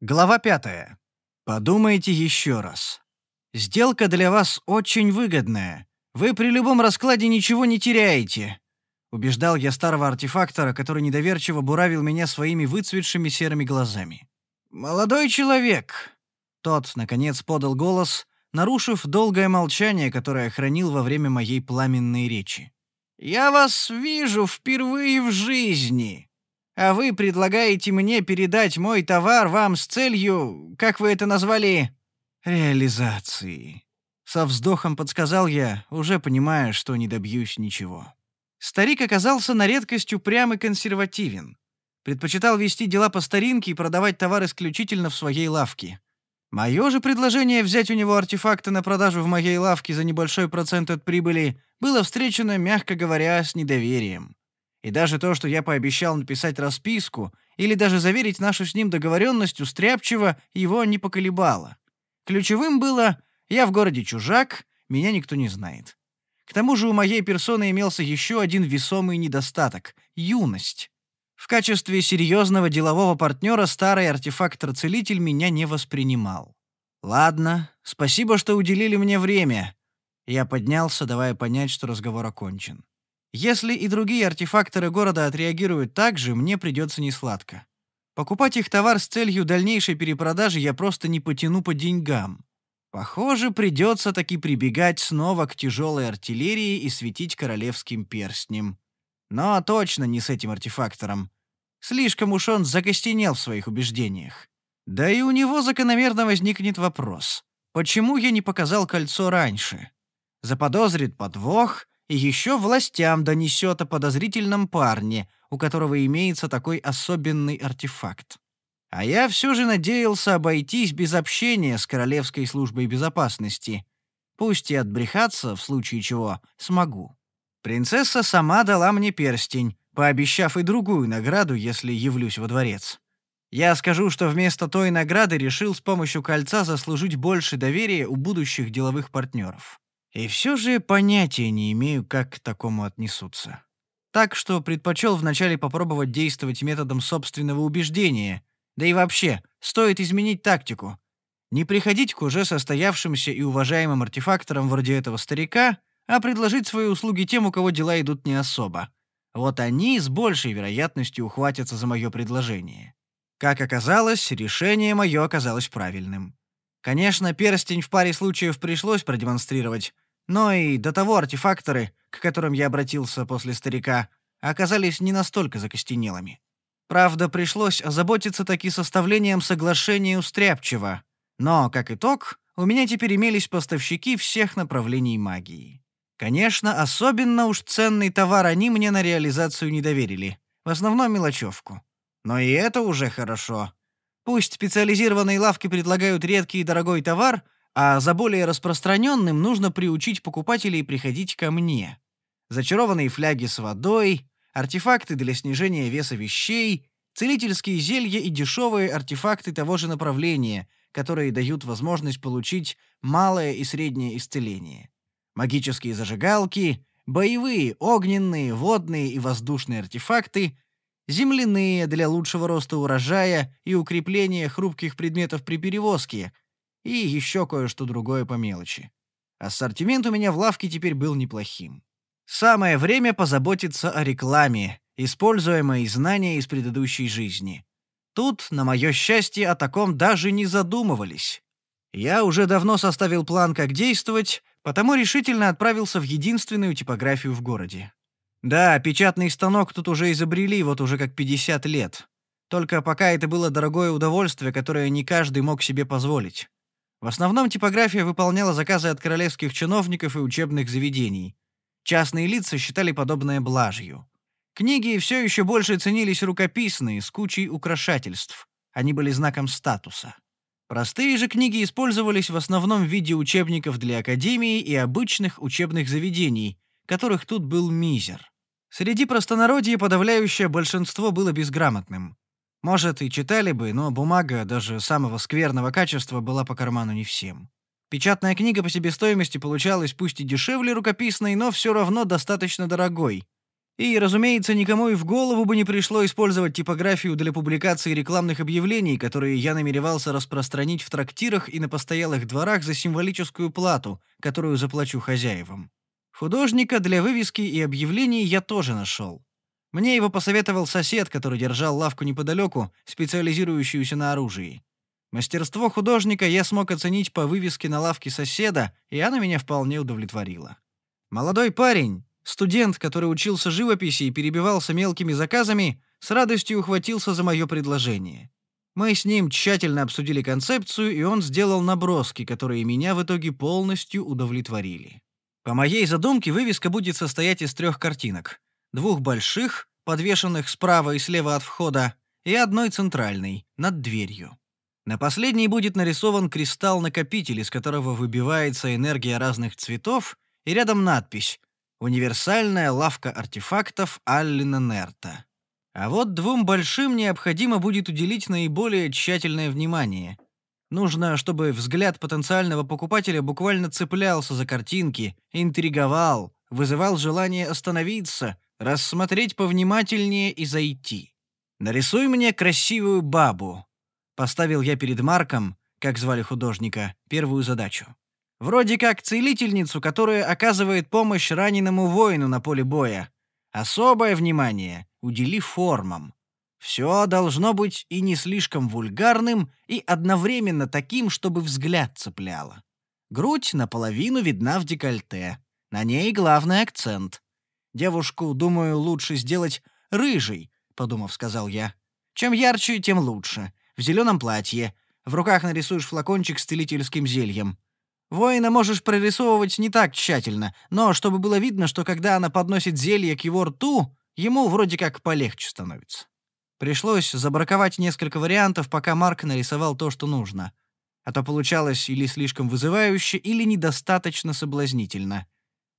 Глава пятая. Подумайте еще раз. Сделка для вас очень выгодная. Вы при любом раскладе ничего не теряете. Убеждал я старого артефактора, который недоверчиво буравил меня своими выцветшими серыми глазами. «Молодой человек!» Тот, наконец, подал голос, нарушив долгое молчание, которое хранил во время моей пламенной речи. «Я вас вижу впервые в жизни а вы предлагаете мне передать мой товар вам с целью, как вы это назвали, реализации. Со вздохом подсказал я, уже понимая, что не добьюсь ничего. Старик оказался на редкость упрям и консервативен. Предпочитал вести дела по старинке и продавать товар исключительно в своей лавке. Мое же предложение взять у него артефакты на продажу в моей лавке за небольшой процент от прибыли было встречено, мягко говоря, с недоверием. И даже то, что я пообещал написать расписку или даже заверить нашу с ним договоренность устряпчиво, его не поколебало. Ключевым было «я в городе чужак, меня никто не знает». К тому же у моей персоны имелся еще один весомый недостаток — юность. В качестве серьезного делового партнера старый артефактор-целитель меня не воспринимал. «Ладно, спасибо, что уделили мне время». Я поднялся, давая понять, что разговор окончен. Если и другие артефакторы города отреагируют так же, мне придется несладко. Покупать их товар с целью дальнейшей перепродажи я просто не потяну по деньгам. Похоже, придется таки прибегать снова к тяжелой артиллерии и светить королевским перстнем. Но точно не с этим артефактором. Слишком уж он закостенел в своих убеждениях. Да и у него закономерно возникнет вопрос. Почему я не показал кольцо раньше? Заподозрит подвох и еще властям донесет о подозрительном парне, у которого имеется такой особенный артефакт. А я все же надеялся обойтись без общения с Королевской службой безопасности. Пусть и отбрехаться, в случае чего, смогу. Принцесса сама дала мне перстень, пообещав и другую награду, если явлюсь во дворец. Я скажу, что вместо той награды решил с помощью кольца заслужить больше доверия у будущих деловых партнеров. И все же понятия не имею, как к такому отнесутся. Так что предпочел вначале попробовать действовать методом собственного убеждения. Да и вообще, стоит изменить тактику. Не приходить к уже состоявшимся и уважаемым артефакторам вроде этого старика, а предложить свои услуги тем, у кого дела идут не особо. Вот они с большей вероятностью ухватятся за мое предложение. Как оказалось, решение мое оказалось правильным. Конечно, перстень в паре случаев пришлось продемонстрировать, но и до того артефакторы, к которым я обратился после старика, оказались не настолько закостенелыми. Правда, пришлось озаботиться таки составлением соглашения устряпчиво. Но, как итог, у меня теперь имелись поставщики всех направлений магии. Конечно, особенно уж ценный товар они мне на реализацию не доверили. В основном мелочевку. Но и это уже хорошо. Пусть специализированные лавки предлагают редкий и дорогой товар, а за более распространенным нужно приучить покупателей приходить ко мне. Зачарованные фляги с водой, артефакты для снижения веса вещей, целительские зелья и дешевые артефакты того же направления, которые дают возможность получить малое и среднее исцеление. Магические зажигалки, боевые, огненные, водные и воздушные артефакты — земляные для лучшего роста урожая и укрепления хрупких предметов при перевозке, и еще кое-что другое по мелочи. Ассортимент у меня в лавке теперь был неплохим. Самое время позаботиться о рекламе, используя мои знания из предыдущей жизни. Тут, на мое счастье, о таком даже не задумывались. Я уже давно составил план, как действовать, потому решительно отправился в единственную типографию в городе. Да, печатный станок тут уже изобрели вот уже как 50 лет. Только пока это было дорогое удовольствие, которое не каждый мог себе позволить. В основном типография выполняла заказы от королевских чиновников и учебных заведений. Частные лица считали подобное блажью. Книги все еще больше ценились рукописные, с кучей украшательств. Они были знаком статуса. Простые же книги использовались в основном в виде учебников для академии и обычных учебных заведений, которых тут был мизер. Среди простонародья подавляющее большинство было безграмотным. Может, и читали бы, но бумага даже самого скверного качества была по карману не всем. Печатная книга по себестоимости получалась пусть и дешевле рукописной, но все равно достаточно дорогой. И, разумеется, никому и в голову бы не пришло использовать типографию для публикации рекламных объявлений, которые я намеревался распространить в трактирах и на постоялых дворах за символическую плату, которую заплачу хозяевам. Художника для вывески и объявлений я тоже нашел. Мне его посоветовал сосед, который держал лавку неподалеку, специализирующуюся на оружии. Мастерство художника я смог оценить по вывеске на лавке соседа, и она меня вполне удовлетворила. Молодой парень, студент, который учился живописи и перебивался мелкими заказами, с радостью ухватился за мое предложение. Мы с ним тщательно обсудили концепцию, и он сделал наброски, которые меня в итоге полностью удовлетворили. По моей задумке, вывеска будет состоять из трех картинок. Двух больших, подвешенных справа и слева от входа, и одной центральной, над дверью. На последней будет нарисован кристалл-накопитель, из которого выбивается энергия разных цветов, и рядом надпись «Универсальная лавка артефактов Аллина Нерта». А вот двум большим необходимо будет уделить наиболее тщательное внимание. Нужно, чтобы взгляд потенциального покупателя буквально цеплялся за картинки, интриговал, вызывал желание остановиться, рассмотреть повнимательнее и зайти. «Нарисуй мне красивую бабу», — поставил я перед Марком, как звали художника, первую задачу. Вроде как целительницу, которая оказывает помощь раненому воину на поле боя. Особое внимание удели формам. Все должно быть и не слишком вульгарным, и одновременно таким, чтобы взгляд цепляло. Грудь наполовину видна в декольте. На ней главный акцент. Девушку, думаю, лучше сделать рыжей, подумав, сказал я. Чем ярче, тем лучше. В зеленом платье. В руках нарисуешь флакончик с целительским зельем. Воина можешь прорисовывать не так тщательно, но чтобы было видно, что когда она подносит зелье к его рту, ему вроде как полегче становится. Пришлось забраковать несколько вариантов, пока Марк нарисовал то, что нужно. А то получалось или слишком вызывающе, или недостаточно соблазнительно.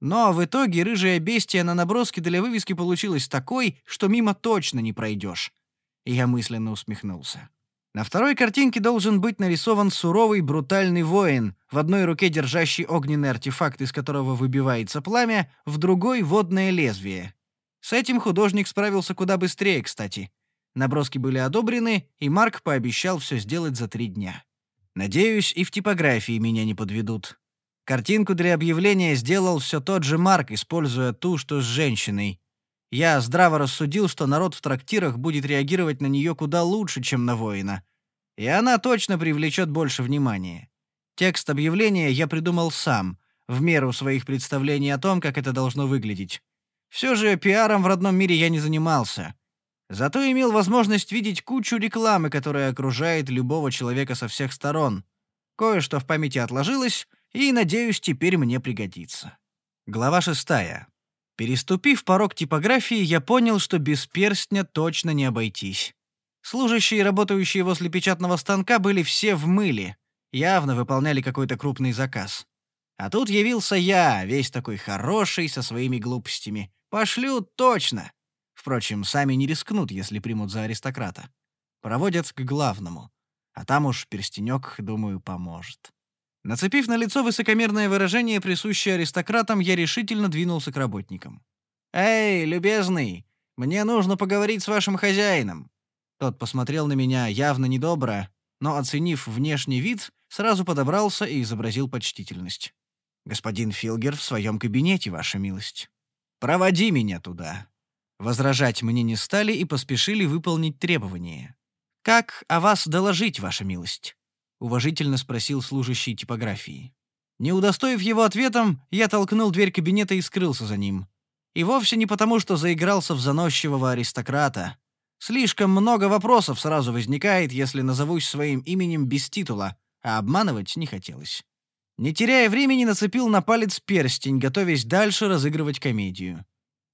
Но в итоге рыжая бестия на наброске для вывески получилась такой, что мимо точно не пройдешь. Я мысленно усмехнулся. На второй картинке должен быть нарисован суровый брутальный воин, в одной руке держащий огненный артефакт, из которого выбивается пламя, в другой — водное лезвие. С этим художник справился куда быстрее, кстати. Наброски были одобрены, и Марк пообещал все сделать за три дня. Надеюсь, и в типографии меня не подведут. Картинку для объявления сделал все тот же Марк, используя ту, что с женщиной. Я здраво рассудил, что народ в трактирах будет реагировать на нее куда лучше, чем на воина. И она точно привлечет больше внимания. Текст объявления я придумал сам, в меру своих представлений о том, как это должно выглядеть. Все же пиаром в родном мире я не занимался. Зато имел возможность видеть кучу рекламы, которая окружает любого человека со всех сторон. Кое-что в памяти отложилось, и, надеюсь, теперь мне пригодится. Глава шестая. Переступив порог типографии, я понял, что без перстня точно не обойтись. Служащие, работающие возле печатного станка, были все в мыле, явно выполняли какой-то крупный заказ. А тут явился я, весь такой хороший, со своими глупостями. Пошлют точно. Впрочем, сами не рискнут, если примут за аристократа. Проводят к главному. А там уж перстенек, думаю, поможет. Нацепив на лицо высокомерное выражение, присущее аристократам, я решительно двинулся к работникам. «Эй, любезный, мне нужно поговорить с вашим хозяином». Тот посмотрел на меня явно недобро, но, оценив внешний вид, сразу подобрался и изобразил почтительность. «Господин Филгер в своем кабинете, ваша милость. Проводи меня туда». Возражать мне не стали и поспешили выполнить требования. «Как о вас доложить, ваша милость?» — уважительно спросил служащий типографии. Не удостоив его ответом, я толкнул дверь кабинета и скрылся за ним. И вовсе не потому, что заигрался в заносчивого аристократа. Слишком много вопросов сразу возникает, если назовусь своим именем без титула, а обманывать не хотелось. Не теряя времени, нацепил на палец перстень, готовясь дальше разыгрывать комедию.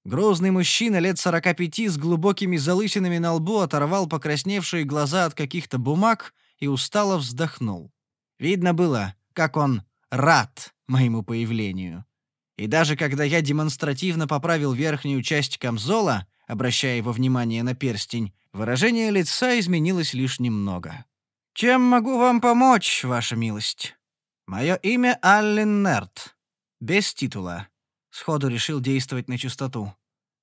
Грозный мужчина лет сорока пяти с глубокими залысинами на лбу оторвал покрасневшие глаза от каких-то бумаг — и устало вздохнул. Видно было, как он рад моему появлению. И даже когда я демонстративно поправил верхнюю часть камзола, обращая его внимание на перстень, выражение лица изменилось лишь немного. «Чем могу вам помочь, ваша милость?» «Мое имя Аллен Нерт. Без титула». Сходу решил действовать на чистоту.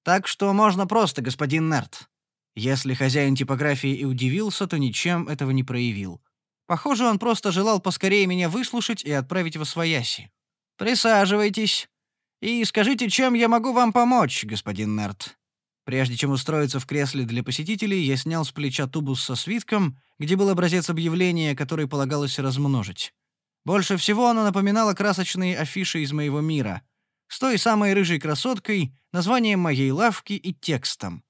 Так что можно просто, господин Нерт». Если хозяин типографии и удивился, то ничем этого не проявил. Похоже, он просто желал поскорее меня выслушать и отправить во свояси. «Присаживайтесь и скажите, чем я могу вам помочь, господин Нерт?» Прежде чем устроиться в кресле для посетителей, я снял с плеча тубус со свитком, где был образец объявления, который полагалось размножить. Больше всего оно напоминало красочные афиши из моего мира, с той самой рыжей красоткой, названием моей лавки и текстом.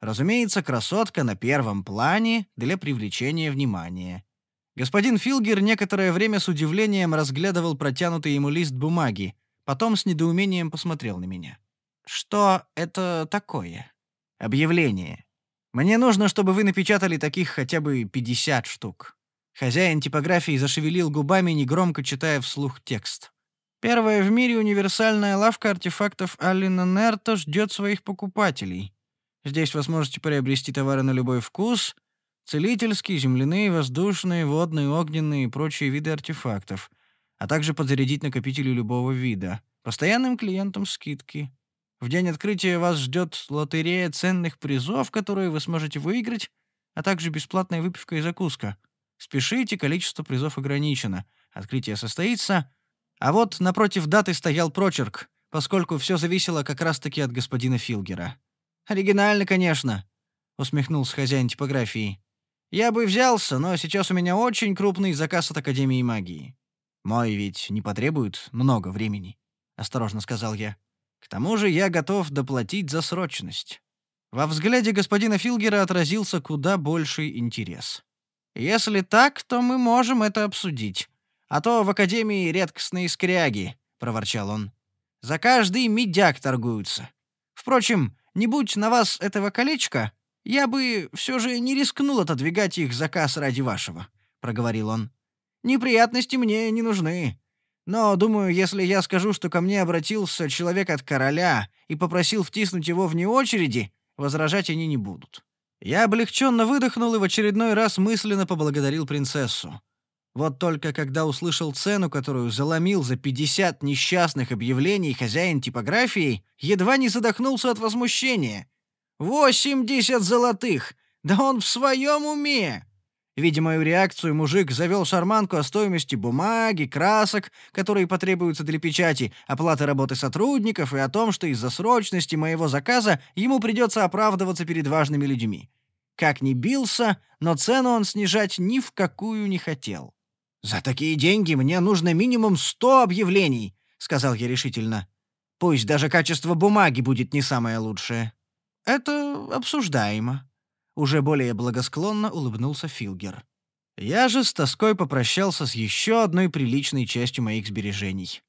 Разумеется, красотка на первом плане для привлечения внимания. Господин Филгер некоторое время с удивлением разглядывал протянутый ему лист бумаги, потом с недоумением посмотрел на меня. «Что это такое?» «Объявление. Мне нужно, чтобы вы напечатали таких хотя бы 50 штук». Хозяин типографии зашевелил губами, негромко читая вслух текст. «Первая в мире универсальная лавка артефактов Алина Нерта ждет своих покупателей. Здесь вы сможете приобрести товары на любой вкус, целительские, земляные, воздушные, водные, огненные и прочие виды артефактов, а также подзарядить накопители любого вида. Постоянным клиентам скидки. В день открытия вас ждет лотерея ценных призов, которые вы сможете выиграть, а также бесплатная выпивка и закуска. Спешите, количество призов ограничено. Открытие состоится. А вот напротив даты стоял прочерк, поскольку все зависело как раз-таки от господина Филгера. «Оригинально, конечно», — усмехнулся хозяин типографии. «Я бы взялся, но сейчас у меня очень крупный заказ от Академии магии. Мой ведь не потребует много времени», — осторожно сказал я. «К тому же я готов доплатить за срочность». Во взгляде господина Филгера отразился куда больший интерес. «Если так, то мы можем это обсудить. А то в Академии редкостные скряги», — проворчал он. «За каждый медяк торгуются. Впрочем, не будь на вас этого колечка, я бы все же не рискнул отодвигать их заказ ради вашего», — проговорил он. «Неприятности мне не нужны. Но, думаю, если я скажу, что ко мне обратился человек от короля и попросил втиснуть его вне очереди, возражать они не будут». Я облегченно выдохнул и в очередной раз мысленно поблагодарил принцессу. Вот только когда услышал цену, которую заломил за 50 несчастных объявлений хозяин типографии, едва не задохнулся от возмущения. «Восемьдесят золотых! Да он в своем уме!» Видя мою реакцию, мужик завел шарманку о стоимости бумаги, красок, которые потребуются для печати, оплаты работы сотрудников и о том, что из-за срочности моего заказа ему придется оправдываться перед важными людьми. Как ни бился, но цену он снижать ни в какую не хотел. «За такие деньги мне нужно минимум сто объявлений», — сказал я решительно. «Пусть даже качество бумаги будет не самое лучшее». «Это обсуждаемо», — уже более благосклонно улыбнулся Филгер. Я же с тоской попрощался с еще одной приличной частью моих сбережений.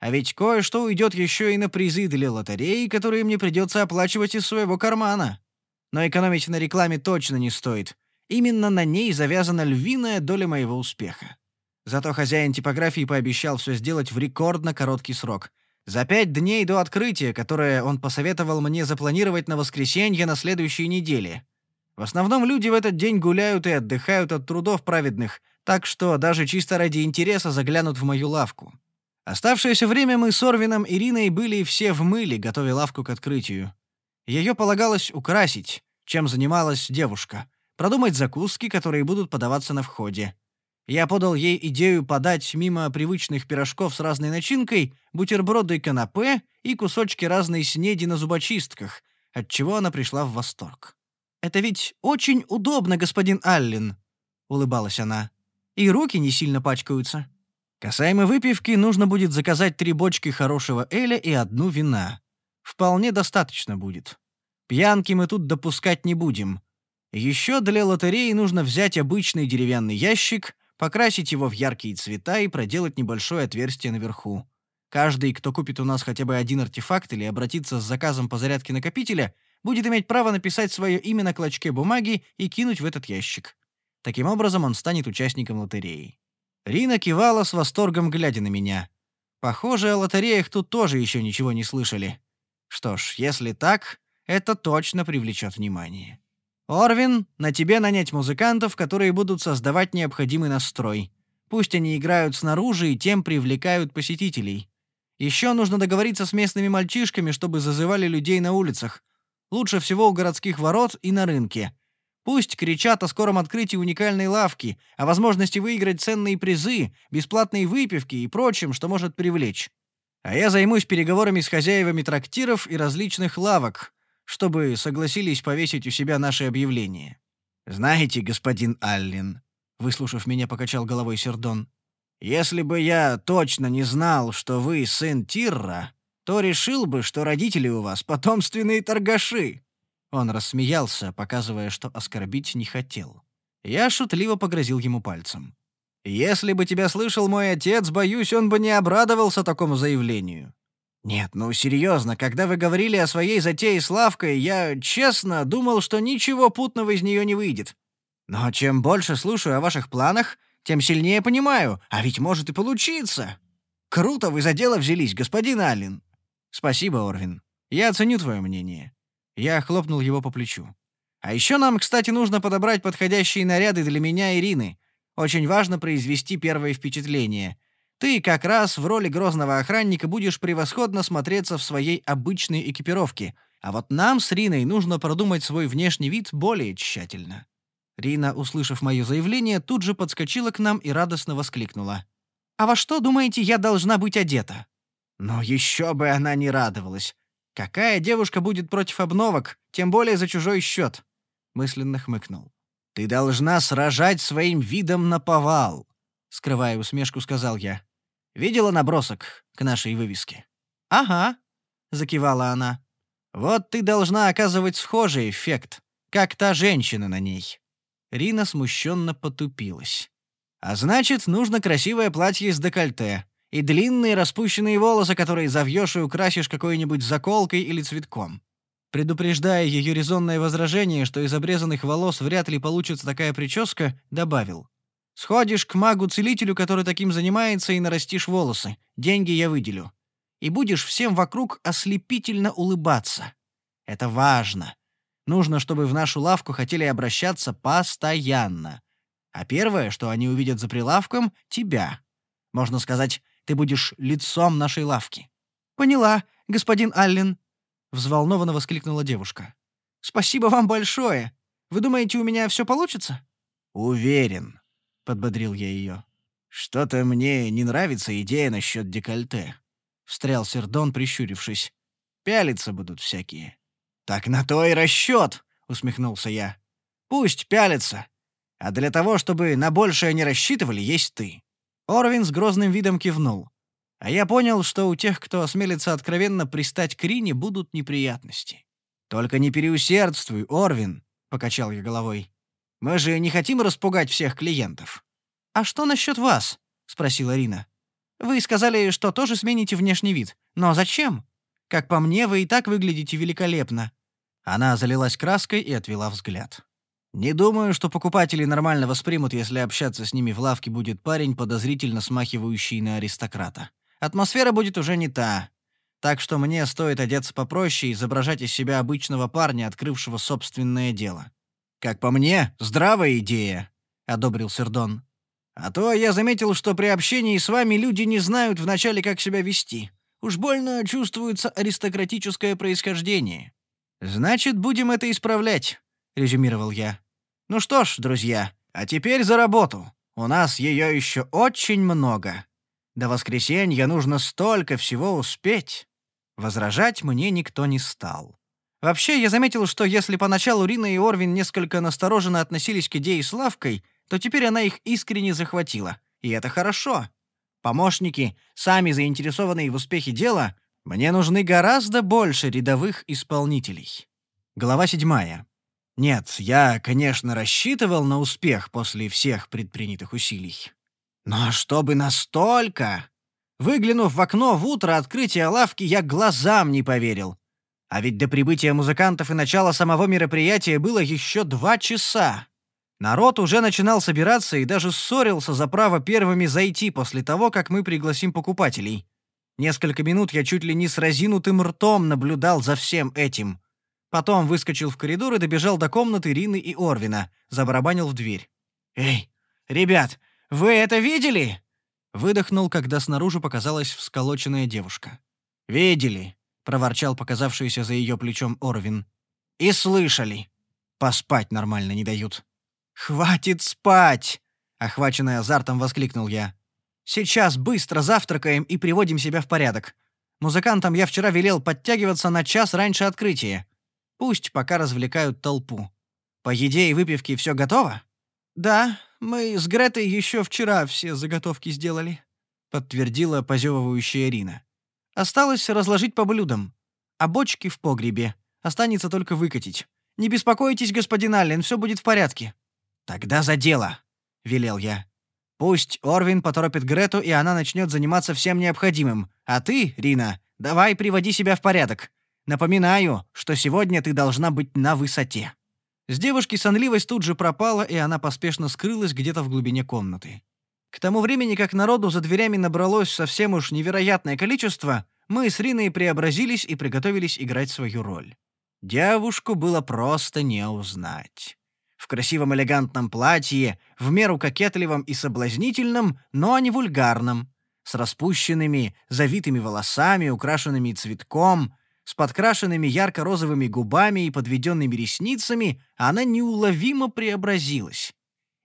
А ведь кое-что уйдет еще и на призы для лотереи, которые мне придется оплачивать из своего кармана. Но экономить на рекламе точно не стоит. Именно на ней завязана львиная доля моего успеха. Зато хозяин типографии пообещал все сделать в рекордно короткий срок. За пять дней до открытия, которое он посоветовал мне запланировать на воскресенье на следующей неделе. В основном люди в этот день гуляют и отдыхают от трудов праведных, так что даже чисто ради интереса заглянут в мою лавку. Оставшееся время мы с Орвином и Ириной были все в мыле, готовя лавку к открытию. Ее полагалось украсить, чем занималась девушка, продумать закуски, которые будут подаваться на входе. Я подал ей идею подать мимо привычных пирожков с разной начинкой бутерброды канапе и кусочки разной снеди на зубочистках, от чего она пришла в восторг. «Это ведь очень удобно, господин Аллен», — улыбалась она. «И руки не сильно пачкаются». Касаемо выпивки, нужно будет заказать три бочки хорошего эля и одну вина. Вполне достаточно будет. Пьянки мы тут допускать не будем. Еще для лотереи нужно взять обычный деревянный ящик — покрасить его в яркие цвета и проделать небольшое отверстие наверху. Каждый, кто купит у нас хотя бы один артефакт или обратится с заказом по зарядке накопителя, будет иметь право написать свое имя на клочке бумаги и кинуть в этот ящик. Таким образом, он станет участником лотереи. Рина кивала с восторгом, глядя на меня. Похоже, о лотереях тут тоже еще ничего не слышали. Что ж, если так, это точно привлечет внимание. «Орвин, на тебе нанять музыкантов, которые будут создавать необходимый настрой. Пусть они играют снаружи и тем привлекают посетителей. Еще нужно договориться с местными мальчишками, чтобы зазывали людей на улицах. Лучше всего у городских ворот и на рынке. Пусть кричат о скором открытии уникальной лавки, о возможности выиграть ценные призы, бесплатные выпивки и прочим, что может привлечь. А я займусь переговорами с хозяевами трактиров и различных лавок, чтобы согласились повесить у себя наши объявления. Знаете, господин Аллен, выслушав меня, покачал головой Сердон. Если бы я точно не знал, что вы сын Тирра, то решил бы, что родители у вас потомственные торгаши. Он рассмеялся, показывая, что оскорбить не хотел. Я шутливо погрозил ему пальцем. «Если бы тебя слышал мой отец, боюсь, он бы не обрадовался такому заявлению». «Нет, ну серьезно, когда вы говорили о своей затее с лавкой, я, честно, думал, что ничего путного из нее не выйдет. Но чем больше слушаю о ваших планах, тем сильнее понимаю, а ведь может и получиться. Круто вы за дело взялись, господин Аллен». «Спасибо, Орвин. Я оценю твое мнение. Я хлопнул его по плечу. «А еще нам, кстати, нужно подобрать подходящие наряды для меня и Ирины. Очень важно произвести первое впечатление. Ты как раз в роли грозного охранника будешь превосходно смотреться в своей обычной экипировке, а вот нам с Риной нужно продумать свой внешний вид более тщательно». Рина, услышав мое заявление, тут же подскочила к нам и радостно воскликнула. «А во что, думаете, я должна быть одета?» Но еще бы она не радовалась. Какая девушка будет против обновок, тем более за чужой счет? Мысленно хмыкнул. Ты должна сражать своим видом на повал, скрывая усмешку, сказал я. Видела набросок к нашей вывеске? Ага, закивала она. Вот ты должна оказывать схожий эффект, как та женщина на ней. Рина смущенно потупилась. А значит, нужно красивое платье с декольте, и длинные распущенные волосы, которые завьешь и украсишь какой-нибудь заколкой или цветком. Предупреждая ее резонное возражение, что из обрезанных волос вряд ли получится такая прическа, добавил. «Сходишь к магу-целителю, который таким занимается, и нарастишь волосы. Деньги я выделю. И будешь всем вокруг ослепительно улыбаться. Это важно. Нужно, чтобы в нашу лавку хотели обращаться постоянно. А первое, что они увидят за прилавком — тебя. Можно сказать, ты будешь лицом нашей лавки». «Поняла, господин Аллен», — взволнованно воскликнула девушка. «Спасибо вам большое. Вы думаете, у меня все получится?» «Уверен», — подбодрил я ее. «Что-то мне не нравится идея насчет декольте», — встрял Сердон, прищурившись. «Пялиться будут всякие». «Так на то и расчет», — усмехнулся я. «Пусть пялятся. А для того, чтобы на большее не рассчитывали, есть ты. Орвин с грозным видом кивнул. А я понял, что у тех, кто осмелится откровенно пристать к Рине, будут неприятности. «Только не переусердствуй, Орвин», — покачал я головой. «Мы же не хотим распугать всех клиентов». «А что насчет вас?» — спросила Рина. «Вы сказали, что тоже смените внешний вид. Но зачем? Как по мне, вы и так выглядите великолепно». Она залилась краской и отвела взгляд. Не думаю, что покупатели нормально воспримут, если общаться с ними в лавке будет парень, подозрительно смахивающий на аристократа. Атмосфера будет уже не та. Так что мне стоит одеться попроще и изображать из себя обычного парня, открывшего собственное дело. «Как по мне, здравая идея», — одобрил Сердон. «А то я заметил, что при общении с вами люди не знают вначале, как себя вести. Уж больно чувствуется аристократическое происхождение. Значит, будем это исправлять резюмировал я. Ну что ж, друзья, а теперь за работу. У нас ее еще очень много. До воскресенья нужно столько всего успеть. Возражать мне никто не стал. Вообще, я заметил, что если поначалу Рина и Орвин несколько настороженно относились к идее с лавкой, то теперь она их искренне захватила. И это хорошо. Помощники, сами заинтересованные в успехе дела, мне нужны гораздо больше рядовых исполнителей. Глава седьмая. Нет, я, конечно, рассчитывал на успех после всех предпринятых усилий. Но чтобы настолько... Выглянув в окно в утро открытия лавки, я глазам не поверил. А ведь до прибытия музыкантов и начала самого мероприятия было еще два часа. Народ уже начинал собираться и даже ссорился за право первыми зайти после того, как мы пригласим покупателей. Несколько минут я чуть ли не с разинутым ртом наблюдал за всем этим. Потом выскочил в коридор и добежал до комнаты Рины и Орвина, забарабанил в дверь. «Эй, ребят, вы это видели?» Выдохнул, когда снаружи показалась всколоченная девушка. «Видели», — проворчал показавшийся за ее плечом Орвин. И слышали. Поспать нормально не дают. «Хватит спать!» — охваченный азартом воскликнул я. «Сейчас быстро завтракаем и приводим себя в порядок. Музыкантам я вчера велел подтягиваться на час раньше открытия. Пусть пока развлекают толпу. По еде и выпивке все готово?» «Да, мы с Гретой еще вчера все заготовки сделали», — подтвердила позевывающая Ирина. «Осталось разложить по блюдам. А бочки в погребе. Останется только выкатить. Не беспокойтесь, господин Аллен, все будет в порядке». «Тогда за дело», — велел я. «Пусть Орвин поторопит Грету, и она начнет заниматься всем необходимым. А ты, Рина, давай приводи себя в порядок. Напоминаю, что сегодня ты должна быть на высоте». С девушки сонливость тут же пропала, и она поспешно скрылась где-то в глубине комнаты. К тому времени, как народу за дверями набралось совсем уж невероятное количество, мы с Риной преобразились и приготовились играть свою роль. Девушку было просто не узнать в красивом элегантном платье, в меру кокетливом и соблазнительном, но не вульгарном, с распущенными, завитыми волосами, украшенными цветком, с подкрашенными ярко-розовыми губами и подведенными ресницами, она неуловимо преобразилась.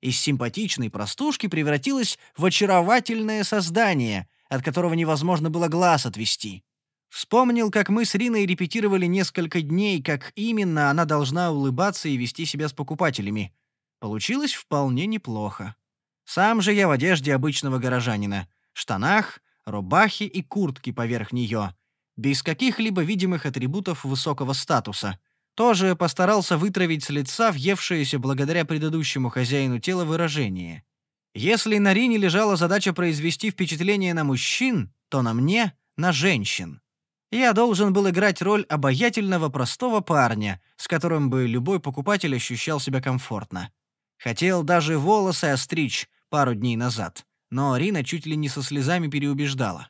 Из симпатичной простушки превратилась в очаровательное создание, от которого невозможно было глаз отвести. Вспомнил, как мы с Риной репетировали несколько дней, как именно она должна улыбаться и вести себя с покупателями. Получилось вполне неплохо. Сам же я в одежде обычного горожанина. Штанах, рубахе и куртке поверх нее. Без каких-либо видимых атрибутов высокого статуса. Тоже постарался вытравить с лица въевшееся благодаря предыдущему хозяину тела выражение. Если на Рине лежала задача произвести впечатление на мужчин, то на мне — на женщин. Я должен был играть роль обаятельного простого парня, с которым бы любой покупатель ощущал себя комфортно. Хотел даже волосы остричь пару дней назад, но Рина чуть ли не со слезами переубеждала.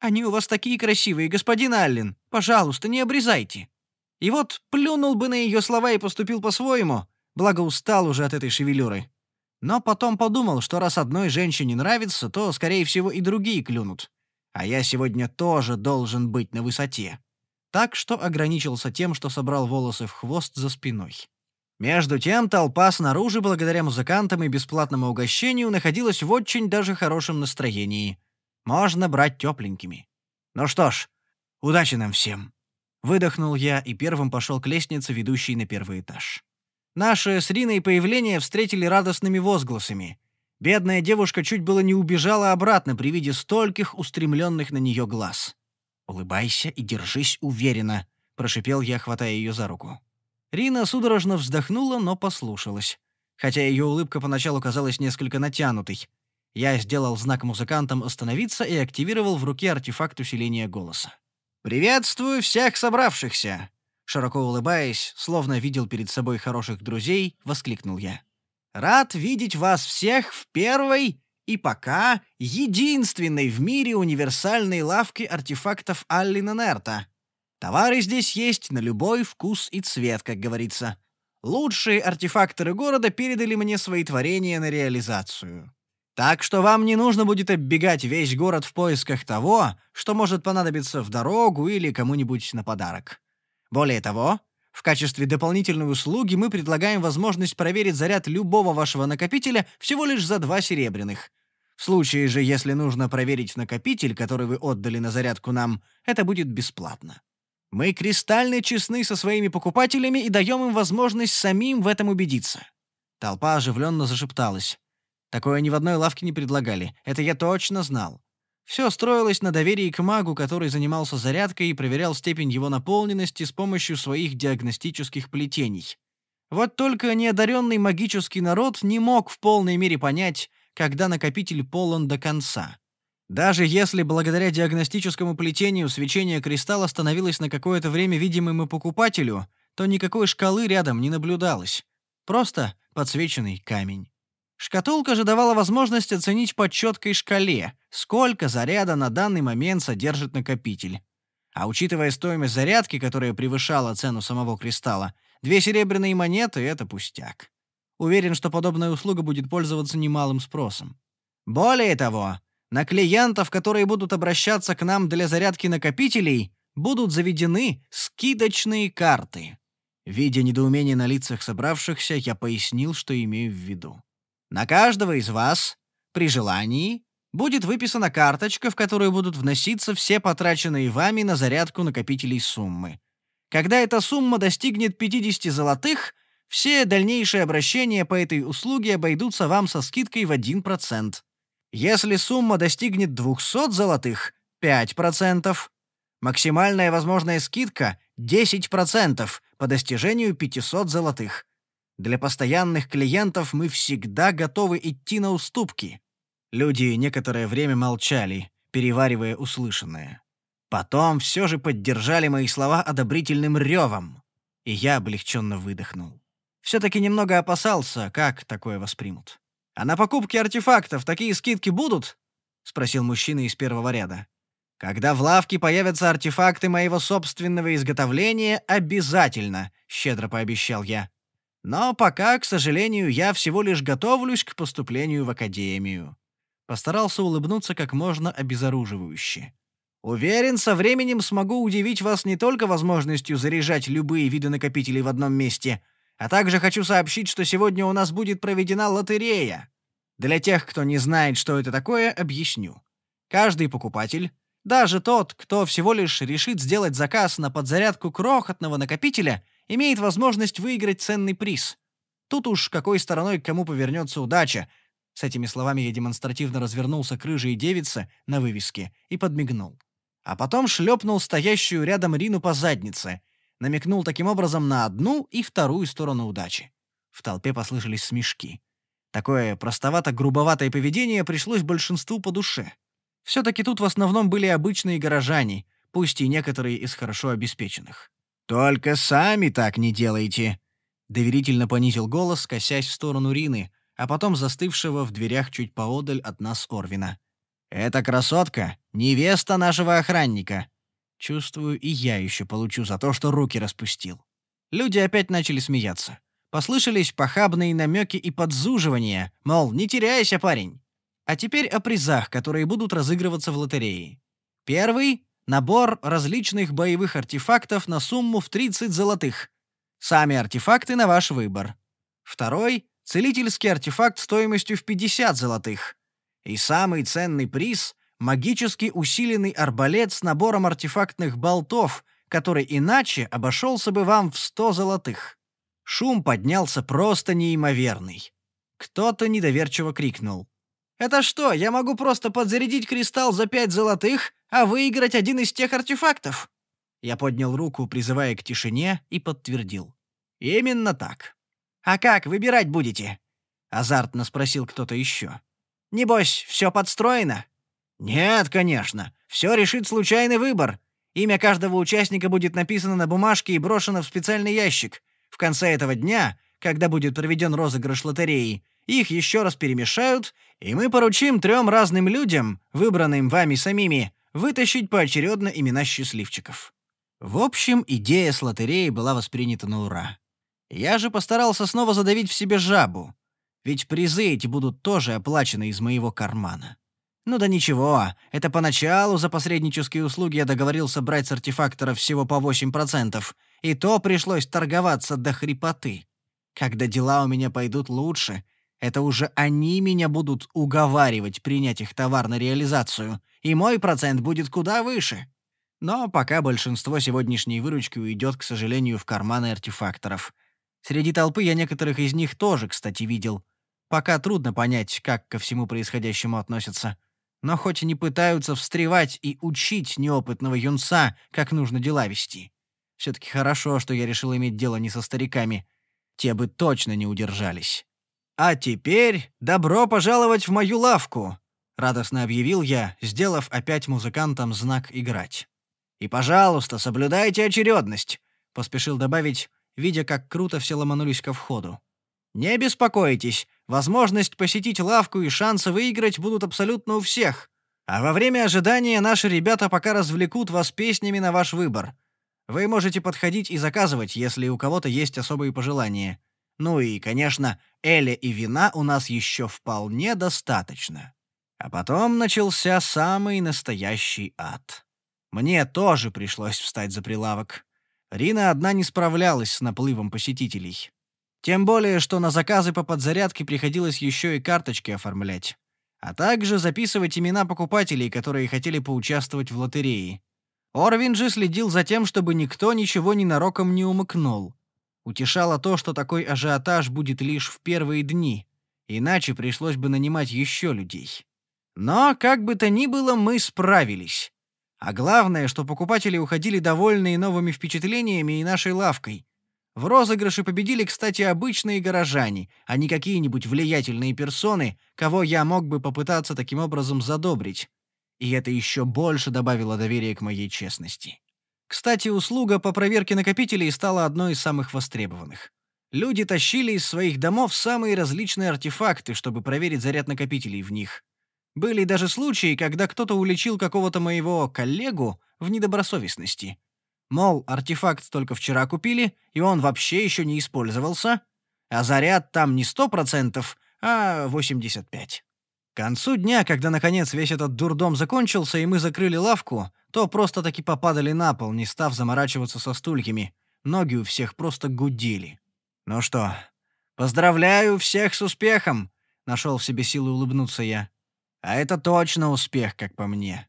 «Они у вас такие красивые, господин Аллен. Пожалуйста, не обрезайте». И вот плюнул бы на ее слова и поступил по-своему, благо устал уже от этой шевелюры. Но потом подумал, что раз одной женщине нравится, то, скорее всего, и другие клюнут а я сегодня тоже должен быть на высоте. Так что ограничился тем, что собрал волосы в хвост за спиной. Между тем, толпа снаружи, благодаря музыкантам и бесплатному угощению, находилась в очень даже хорошем настроении. Можно брать тепленькими. Ну что ж, удачи нам всем. Выдохнул я и первым пошел к лестнице, ведущей на первый этаж. Наше с Риной появление встретили радостными возгласами. Бедная девушка чуть было не убежала обратно при виде стольких устремленных на нее глаз. «Улыбайся и держись уверенно», — прошипел я, хватая ее за руку. Рина судорожно вздохнула, но послушалась. Хотя ее улыбка поначалу казалась несколько натянутой. Я сделал знак музыкантам остановиться и активировал в руке артефакт усиления голоса. «Приветствую всех собравшихся!» Широко улыбаясь, словно видел перед собой хороших друзей, воскликнул я. Рад видеть вас всех в первой и пока единственной в мире универсальной лавке артефактов Аллина Нерта. Товары здесь есть на любой вкус и цвет, как говорится. Лучшие артефакторы города передали мне свои творения на реализацию. Так что вам не нужно будет оббегать весь город в поисках того, что может понадобиться в дорогу или кому-нибудь на подарок. Более того, в качестве дополнительной услуги мы предлагаем возможность проверить заряд любого вашего накопителя всего лишь за два серебряных. В случае же, если нужно проверить накопитель, который вы отдали на зарядку нам, это будет бесплатно. Мы кристально честны со своими покупателями и даем им возможность самим в этом убедиться. Толпа оживленно зашепталась. Такое ни в одной лавке не предлагали. Это я точно знал. Все строилось на доверии к магу, который занимался зарядкой и проверял степень его наполненности с помощью своих диагностических плетений. Вот только неодаренный магический народ не мог в полной мере понять, когда накопитель полон до конца. Даже если благодаря диагностическому плетению свечение кристалла становилось на какое-то время видимым и покупателю, то никакой шкалы рядом не наблюдалось. Просто подсвеченный камень. Шкатулка же давала возможность оценить по четкой шкале, сколько заряда на данный момент содержит накопитель. А учитывая стоимость зарядки, которая превышала цену самого кристалла, две серебряные монеты — это пустяк. Уверен, что подобная услуга будет пользоваться немалым спросом. Более того, на клиентов, которые будут обращаться к нам для зарядки накопителей, будут заведены скидочные карты. Видя недоумение на лицах собравшихся, я пояснил, что имею в виду. На каждого из вас, при желании, будет выписана карточка, в которую будут вноситься все потраченные вами на зарядку накопителей суммы. Когда эта сумма достигнет 50 золотых, все дальнейшие обращения по этой услуге обойдутся вам со скидкой в 1%. Если сумма достигнет 200 золотых — 5%. Максимальная возможная скидка — 10% по достижению 500 золотых. Для постоянных клиентов мы всегда готовы идти на уступки. Люди некоторое время молчали, переваривая услышанное. Потом все же поддержали мои слова одобрительным ревом, и я облегченно выдохнул. Все-таки немного опасался, как такое воспримут. «А на покупки артефактов такие скидки будут?» — спросил мужчина из первого ряда. Когда в лавке появятся артефакты моего собственного изготовления, обязательно, щедро пообещал я. Но пока, к сожалению, я всего лишь готовлюсь к поступлению в академию. Постарался улыбнуться как можно обезоруживающе. Уверен, со временем смогу удивить вас не только возможностью заряжать любые виды накопителей в одном месте, а также хочу сообщить, что сегодня у нас будет проведена лотерея. Для тех, кто не знает, что это такое, объясню. Каждый покупатель даже тот, кто всего лишь решит сделать заказ на подзарядку крохотного накопителя, имеет возможность выиграть ценный приз. Тут уж какой стороной к кому повернется удача. С этими словами я демонстративно развернулся к рыжей девице на вывеске и подмигнул. А потом шлепнул стоящую рядом Рину по заднице, намекнул таким образом на одну и вторую сторону удачи. В толпе послышались смешки. Такое простовато-грубоватое поведение пришлось большинству по душе. Все-таки тут в основном были обычные горожане, пусть и некоторые из хорошо обеспеченных. «Только сами так не делайте!» — доверительно понизил голос, косясь в сторону Рины, а потом застывшего в дверях чуть поодаль от нас Орвина. «Эта красотка — невеста нашего охранника. Чувствую, и я еще получу за то, что руки распустил». Люди опять начали смеяться. Послышались похабные намеки и подзуживания, мол, не теряйся, парень. А теперь о призах, которые будут разыгрываться в лотерее. Первый — набор различных боевых артефактов на сумму в 30 золотых. Сами артефакты на ваш выбор. Второй — целительский артефакт стоимостью в 50 золотых. И самый ценный приз — магически усиленный арбалет с набором артефактных болтов, который иначе обошелся бы вам в 100 золотых. Шум поднялся просто неимоверный. Кто-то недоверчиво крикнул. Это что, я могу просто подзарядить кристалл за пять золотых, а выиграть один из тех артефактов?» Я поднял руку, призывая к тишине, и подтвердил. «Именно так». «А как выбирать будете?» — азартно спросил кто-то еще. «Небось, все подстроено?» «Нет, конечно. Все решит случайный выбор. Имя каждого участника будет написано на бумажке и брошено в специальный ящик. В конце этого дня, когда будет проведен розыгрыш лотереи, их еще раз перемешают, и мы поручим трем разным людям, выбранным вами самими, вытащить поочередно имена счастливчиков. В общем, идея с лотереей была воспринята на ура. Я же постарался снова задавить в себе жабу, ведь призы эти будут тоже оплачены из моего кармана. Ну да ничего, это поначалу за посреднические услуги я договорился брать с артефактора всего по 8%, и то пришлось торговаться до хрипоты. Когда дела у меня пойдут лучше, это уже они меня будут уговаривать принять их товар на реализацию, и мой процент будет куда выше. Но пока большинство сегодняшней выручки уйдет, к сожалению, в карманы артефакторов. Среди толпы я некоторых из них тоже, кстати, видел. Пока трудно понять, как ко всему происходящему относятся. Но хоть и не пытаются встревать и учить неопытного юнца, как нужно дела вести. Все-таки хорошо, что я решил иметь дело не со стариками. Те бы точно не удержались. «А теперь добро пожаловать в мою лавку!» — радостно объявил я, сделав опять музыкантам знак «играть». «И, пожалуйста, соблюдайте очередность», — поспешил добавить, видя, как круто все ломанулись ко входу. «Не беспокойтесь, возможность посетить лавку и шансы выиграть будут абсолютно у всех. А во время ожидания наши ребята пока развлекут вас песнями на ваш выбор. Вы можете подходить и заказывать, если у кого-то есть особые пожелания. Ну и, конечно, Эля и вина у нас еще вполне достаточно. А потом начался самый настоящий ад. Мне тоже пришлось встать за прилавок. Рина одна не справлялась с наплывом посетителей. Тем более, что на заказы по подзарядке приходилось еще и карточки оформлять, а также записывать имена покупателей, которые хотели поучаствовать в лотерее. Орвин же следил за тем, чтобы никто ничего ненароком не умыкнул. Утешало то, что такой ажиотаж будет лишь в первые дни, иначе пришлось бы нанимать еще людей. Но, как бы то ни было, мы справились. А главное, что покупатели уходили довольные новыми впечатлениями и нашей лавкой. В розыгрыше победили, кстати, обычные горожане, а не какие-нибудь влиятельные персоны, кого я мог бы попытаться таким образом задобрить. И это еще больше добавило доверия к моей честности. Кстати, услуга по проверке накопителей стала одной из самых востребованных. Люди тащили из своих домов самые различные артефакты, чтобы проверить заряд накопителей в них. Были даже случаи, когда кто-то уличил какого-то моего коллегу в недобросовестности. Мол, артефакт только вчера купили, и он вообще еще не использовался, а заряд там не 100%, а 85%. К концу дня, когда наконец весь этот дурдом закончился и мы закрыли лавку, то просто-таки попадали на пол, не став заморачиваться со стульями. Ноги у всех просто гудели. «Ну что, поздравляю всех с успехом!» — нашел в себе силы улыбнуться я. А это точно успех, как по мне.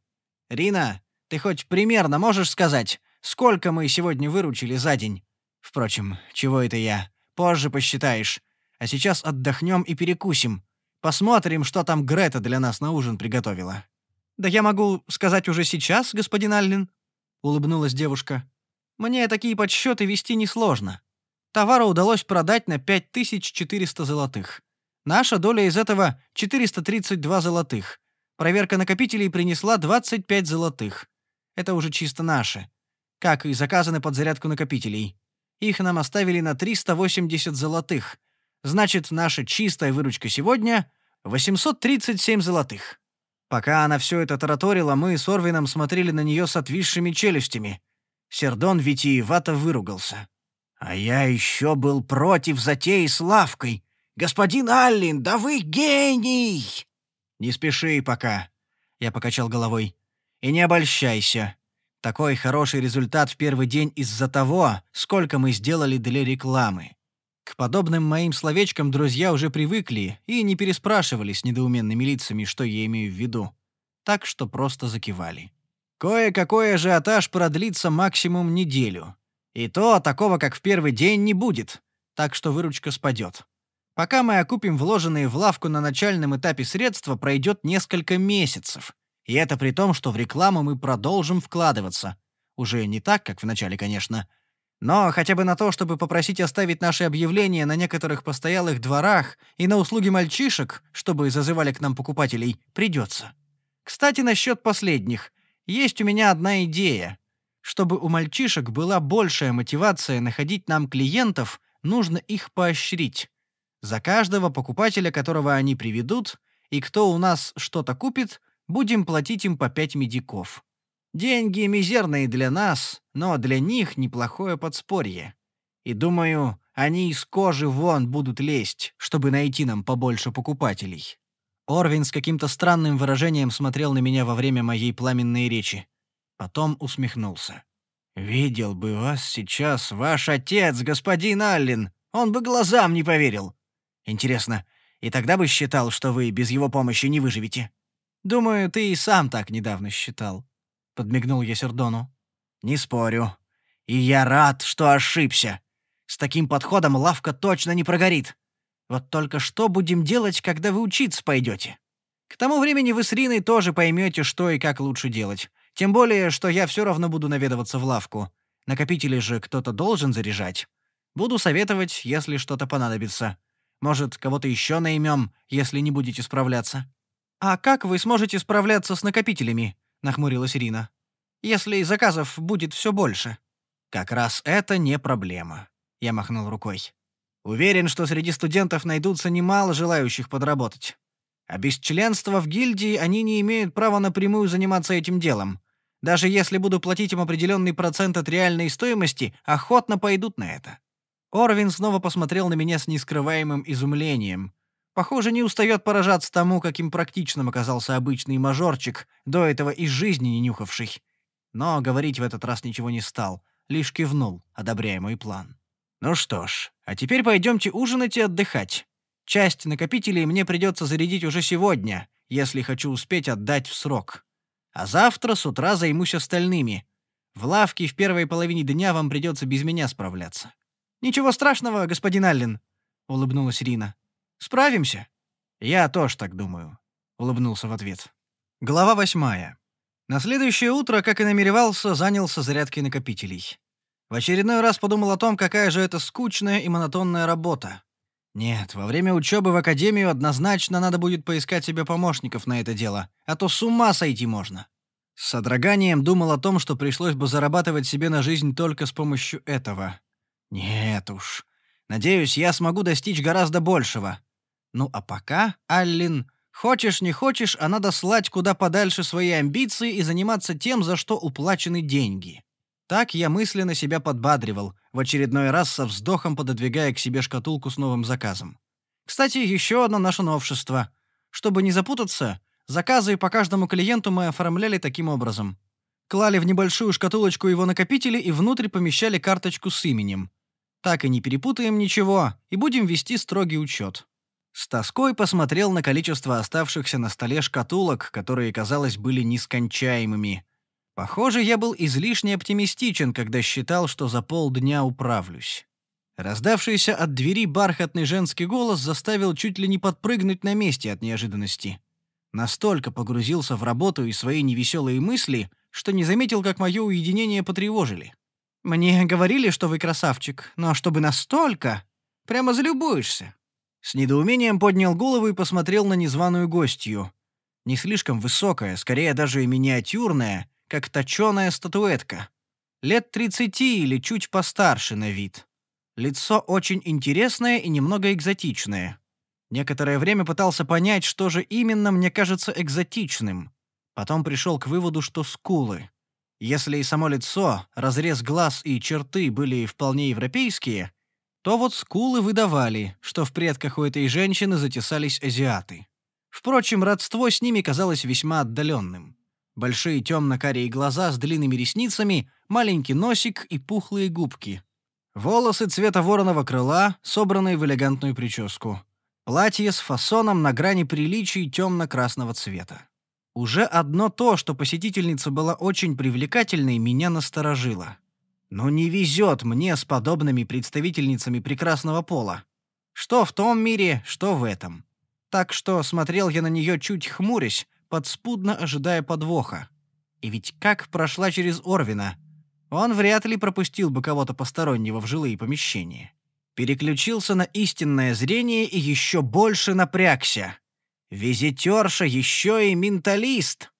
Рина, ты хоть примерно можешь сказать, сколько мы сегодня выручили за день? Впрочем, чего это я? Позже посчитаешь. А сейчас отдохнем и перекусим. Посмотрим, что там Грета для нас на ужин приготовила. Да я могу сказать уже сейчас, господин Аллен, улыбнулась девушка. Мне такие подсчеты вести несложно. Товара удалось продать на 5400 золотых. Наша доля из этого 432 золотых. Проверка накопителей принесла 25 золотых. Это уже чисто наши. Как и заказы на подзарядку накопителей. Их нам оставили на 380 золотых. Значит, наша чистая выручка сегодня 837 золотых. Пока она все это тараторила, мы с Орвином смотрели на нее с отвисшими челюстями. Сердон витиевато выругался. А я еще был против затеи с лавкой. «Господин Аллин, да вы гений!» «Не спеши пока», — я покачал головой. «И не обольщайся. Такой хороший результат в первый день из-за того, сколько мы сделали для рекламы. К подобным моим словечкам друзья уже привыкли и не переспрашивали с недоуменными лицами, что я имею в виду. Так что просто закивали. Кое-какой ажиотаж продлится максимум неделю. И то такого, как в первый день, не будет, так что выручка спадет. Пока мы окупим вложенные в лавку на начальном этапе средства, пройдет несколько месяцев. И это при том, что в рекламу мы продолжим вкладываться. Уже не так, как в начале, конечно. Но хотя бы на то, чтобы попросить оставить наши объявления на некоторых постоялых дворах и на услуги мальчишек, чтобы зазывали к нам покупателей, придется. Кстати, насчет последних. Есть у меня одна идея. Чтобы у мальчишек была большая мотивация находить нам клиентов, нужно их поощрить. За каждого покупателя, которого они приведут, и кто у нас что-то купит, будем платить им по пять медиков. Деньги мизерные для нас, но для них неплохое подспорье. И думаю, они из кожи вон будут лезть, чтобы найти нам побольше покупателей. Орвин с каким-то странным выражением смотрел на меня во время моей пламенной речи. Потом усмехнулся. «Видел бы вас сейчас ваш отец, господин Аллен. Он бы глазам не поверил. Интересно, и тогда бы считал, что вы без его помощи не выживете? Думаю, ты и сам так недавно считал, подмигнул я Сердону. Не спорю. И я рад, что ошибся. С таким подходом лавка точно не прогорит. Вот только что будем делать, когда вы учиться пойдете? К тому времени вы с Риной тоже поймете, что и как лучше делать. Тем более, что я все равно буду наведываться в лавку. Накопители же кто-то должен заряжать. Буду советовать, если что-то понадобится. Может, кого-то еще наймем, если не будете справляться?» «А как вы сможете справляться с накопителями?» — нахмурилась Ирина. «Если заказов будет все больше». «Как раз это не проблема», — я махнул рукой. «Уверен, что среди студентов найдутся немало желающих подработать. А без членства в гильдии они не имеют права напрямую заниматься этим делом. Даже если буду платить им определенный процент от реальной стоимости, охотно пойдут на это. Орвин снова посмотрел на меня с нескрываемым изумлением. Похоже, не устает поражаться тому, каким практичным оказался обычный мажорчик, до этого из жизни не нюхавший. Но говорить в этот раз ничего не стал, лишь кивнул, одобряя мой план. «Ну что ж, а теперь пойдемте ужинать и отдыхать. Часть накопителей мне придется зарядить уже сегодня, если хочу успеть отдать в срок. А завтра с утра займусь остальными. В лавке в первой половине дня вам придется без меня справляться». «Ничего страшного, господин Аллен», — улыбнулась Рина. «Справимся?» «Я тоже так думаю», — улыбнулся в ответ. Глава восьмая. На следующее утро, как и намеревался, занялся зарядкой накопителей. В очередной раз подумал о том, какая же это скучная и монотонная работа. Нет, во время учебы в академию однозначно надо будет поискать себе помощников на это дело, а то с ума сойти можно. С содроганием думал о том, что пришлось бы зарабатывать себе на жизнь только с помощью этого. Нет уж. Надеюсь, я смогу достичь гораздо большего. Ну а пока, Аллин, хочешь не хочешь, а надо слать куда подальше свои амбиции и заниматься тем, за что уплачены деньги. Так я мысленно себя подбадривал, в очередной раз со вздохом пододвигая к себе шкатулку с новым заказом. Кстати, еще одно наше новшество. Чтобы не запутаться, заказы по каждому клиенту мы оформляли таким образом. Клали в небольшую шкатулочку его накопители и внутрь помещали карточку с именем. Так и не перепутаем ничего, и будем вести строгий учет. С тоской посмотрел на количество оставшихся на столе шкатулок, которые, казалось, были нескончаемыми. Похоже, я был излишне оптимистичен, когда считал, что за полдня управлюсь. Раздавшийся от двери бархатный женский голос заставил чуть ли не подпрыгнуть на месте от неожиданности. Настолько погрузился в работу и свои невеселые мысли, что не заметил, как мое уединение потревожили. «Мне говорили, что вы красавчик, но чтобы настолько... Прямо залюбуешься». С недоумением поднял голову и посмотрел на незваную гостью. Не слишком высокая, скорее даже и миниатюрная, как точеная статуэтка. Лет 30 или чуть постарше на вид. Лицо очень интересное и немного экзотичное. Некоторое время пытался понять, что же именно мне кажется экзотичным. Потом пришел к выводу, что скулы. Если и само лицо, разрез глаз и черты были вполне европейские, то вот скулы выдавали, что в предках у этой женщины затесались азиаты. Впрочем, родство с ними казалось весьма отдаленным. Большие темно-карие глаза с длинными ресницами, маленький носик и пухлые губки. Волосы цвета вороного крыла, собранные в элегантную прическу. Платье с фасоном на грани приличий темно-красного цвета. Уже одно то, что посетительница была очень привлекательной, меня насторожило. Но не везет мне с подобными представительницами прекрасного пола. Что в том мире, что в этом. Так что смотрел я на нее чуть хмурясь, подспудно ожидая подвоха. И ведь как прошла через Орвина? Он вряд ли пропустил бы кого-то постороннего в жилые помещения. Переключился на истинное зрение и еще больше напрягся. Визитерша еще и менталист.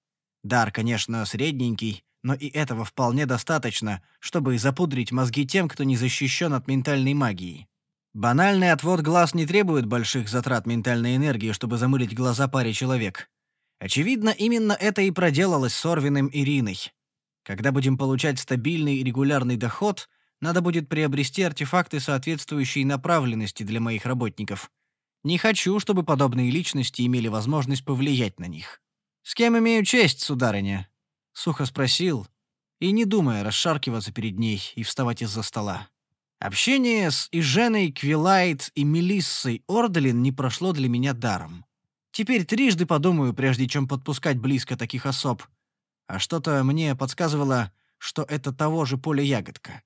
Дар, конечно, средненький, но и этого вполне достаточно, чтобы запудрить мозги тем, кто не защищен от ментальной магии. Банальный отвод глаз не требует больших затрат ментальной энергии, чтобы замылить глаза паре человек. Очевидно, именно это и проделалось с Орвиным Ириной. Когда будем получать стабильный и регулярный доход, надо будет приобрести артефакты соответствующей направленности для моих работников. Не хочу, чтобы подобные личности имели возможность повлиять на них. «С кем имею честь, сударыня?» — сухо спросил, и не думая расшаркиваться перед ней и вставать из-за стола. Общение с Иженой Квилайт и Мелиссой Орделин не прошло для меня даром. Теперь трижды подумаю, прежде чем подпускать близко таких особ. А что-то мне подсказывало, что это того же поля ягодка.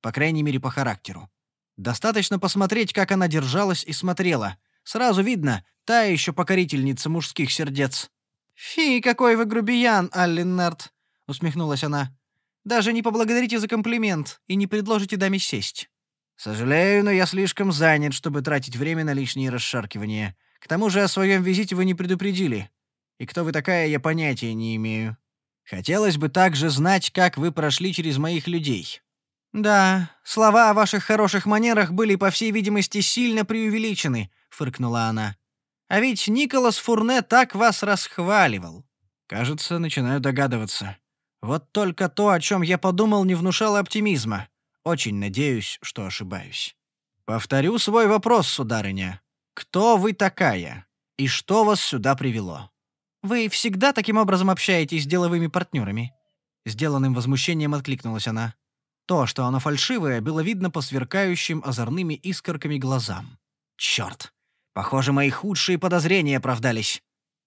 По крайней мере, по характеру. Достаточно посмотреть, как она держалась и смотрела. Сразу видно, та еще покорительница мужских сердец. «Фи, какой вы грубиян, Алленнард!» — усмехнулась она. «Даже не поблагодарите за комплимент и не предложите даме сесть». «Сожалею, но я слишком занят, чтобы тратить время на лишние расшаркивания. К тому же о своем визите вы не предупредили. И кто вы такая, я понятия не имею. Хотелось бы также знать, как вы прошли через моих людей». «Да, слова о ваших хороших манерах были, по всей видимости, сильно преувеличены», — фыркнула она. «А ведь Николас Фурне так вас расхваливал». «Кажется, начинаю догадываться. Вот только то, о чем я подумал, не внушало оптимизма. Очень надеюсь, что ошибаюсь. Повторю свой вопрос, сударыня. Кто вы такая? И что вас сюда привело? Вы всегда таким образом общаетесь с деловыми партнерами? Сделанным возмущением откликнулась она. То, что оно фальшивое, было видно по сверкающим озорными искорками глазам. Черт! Похоже, мои худшие подозрения оправдались.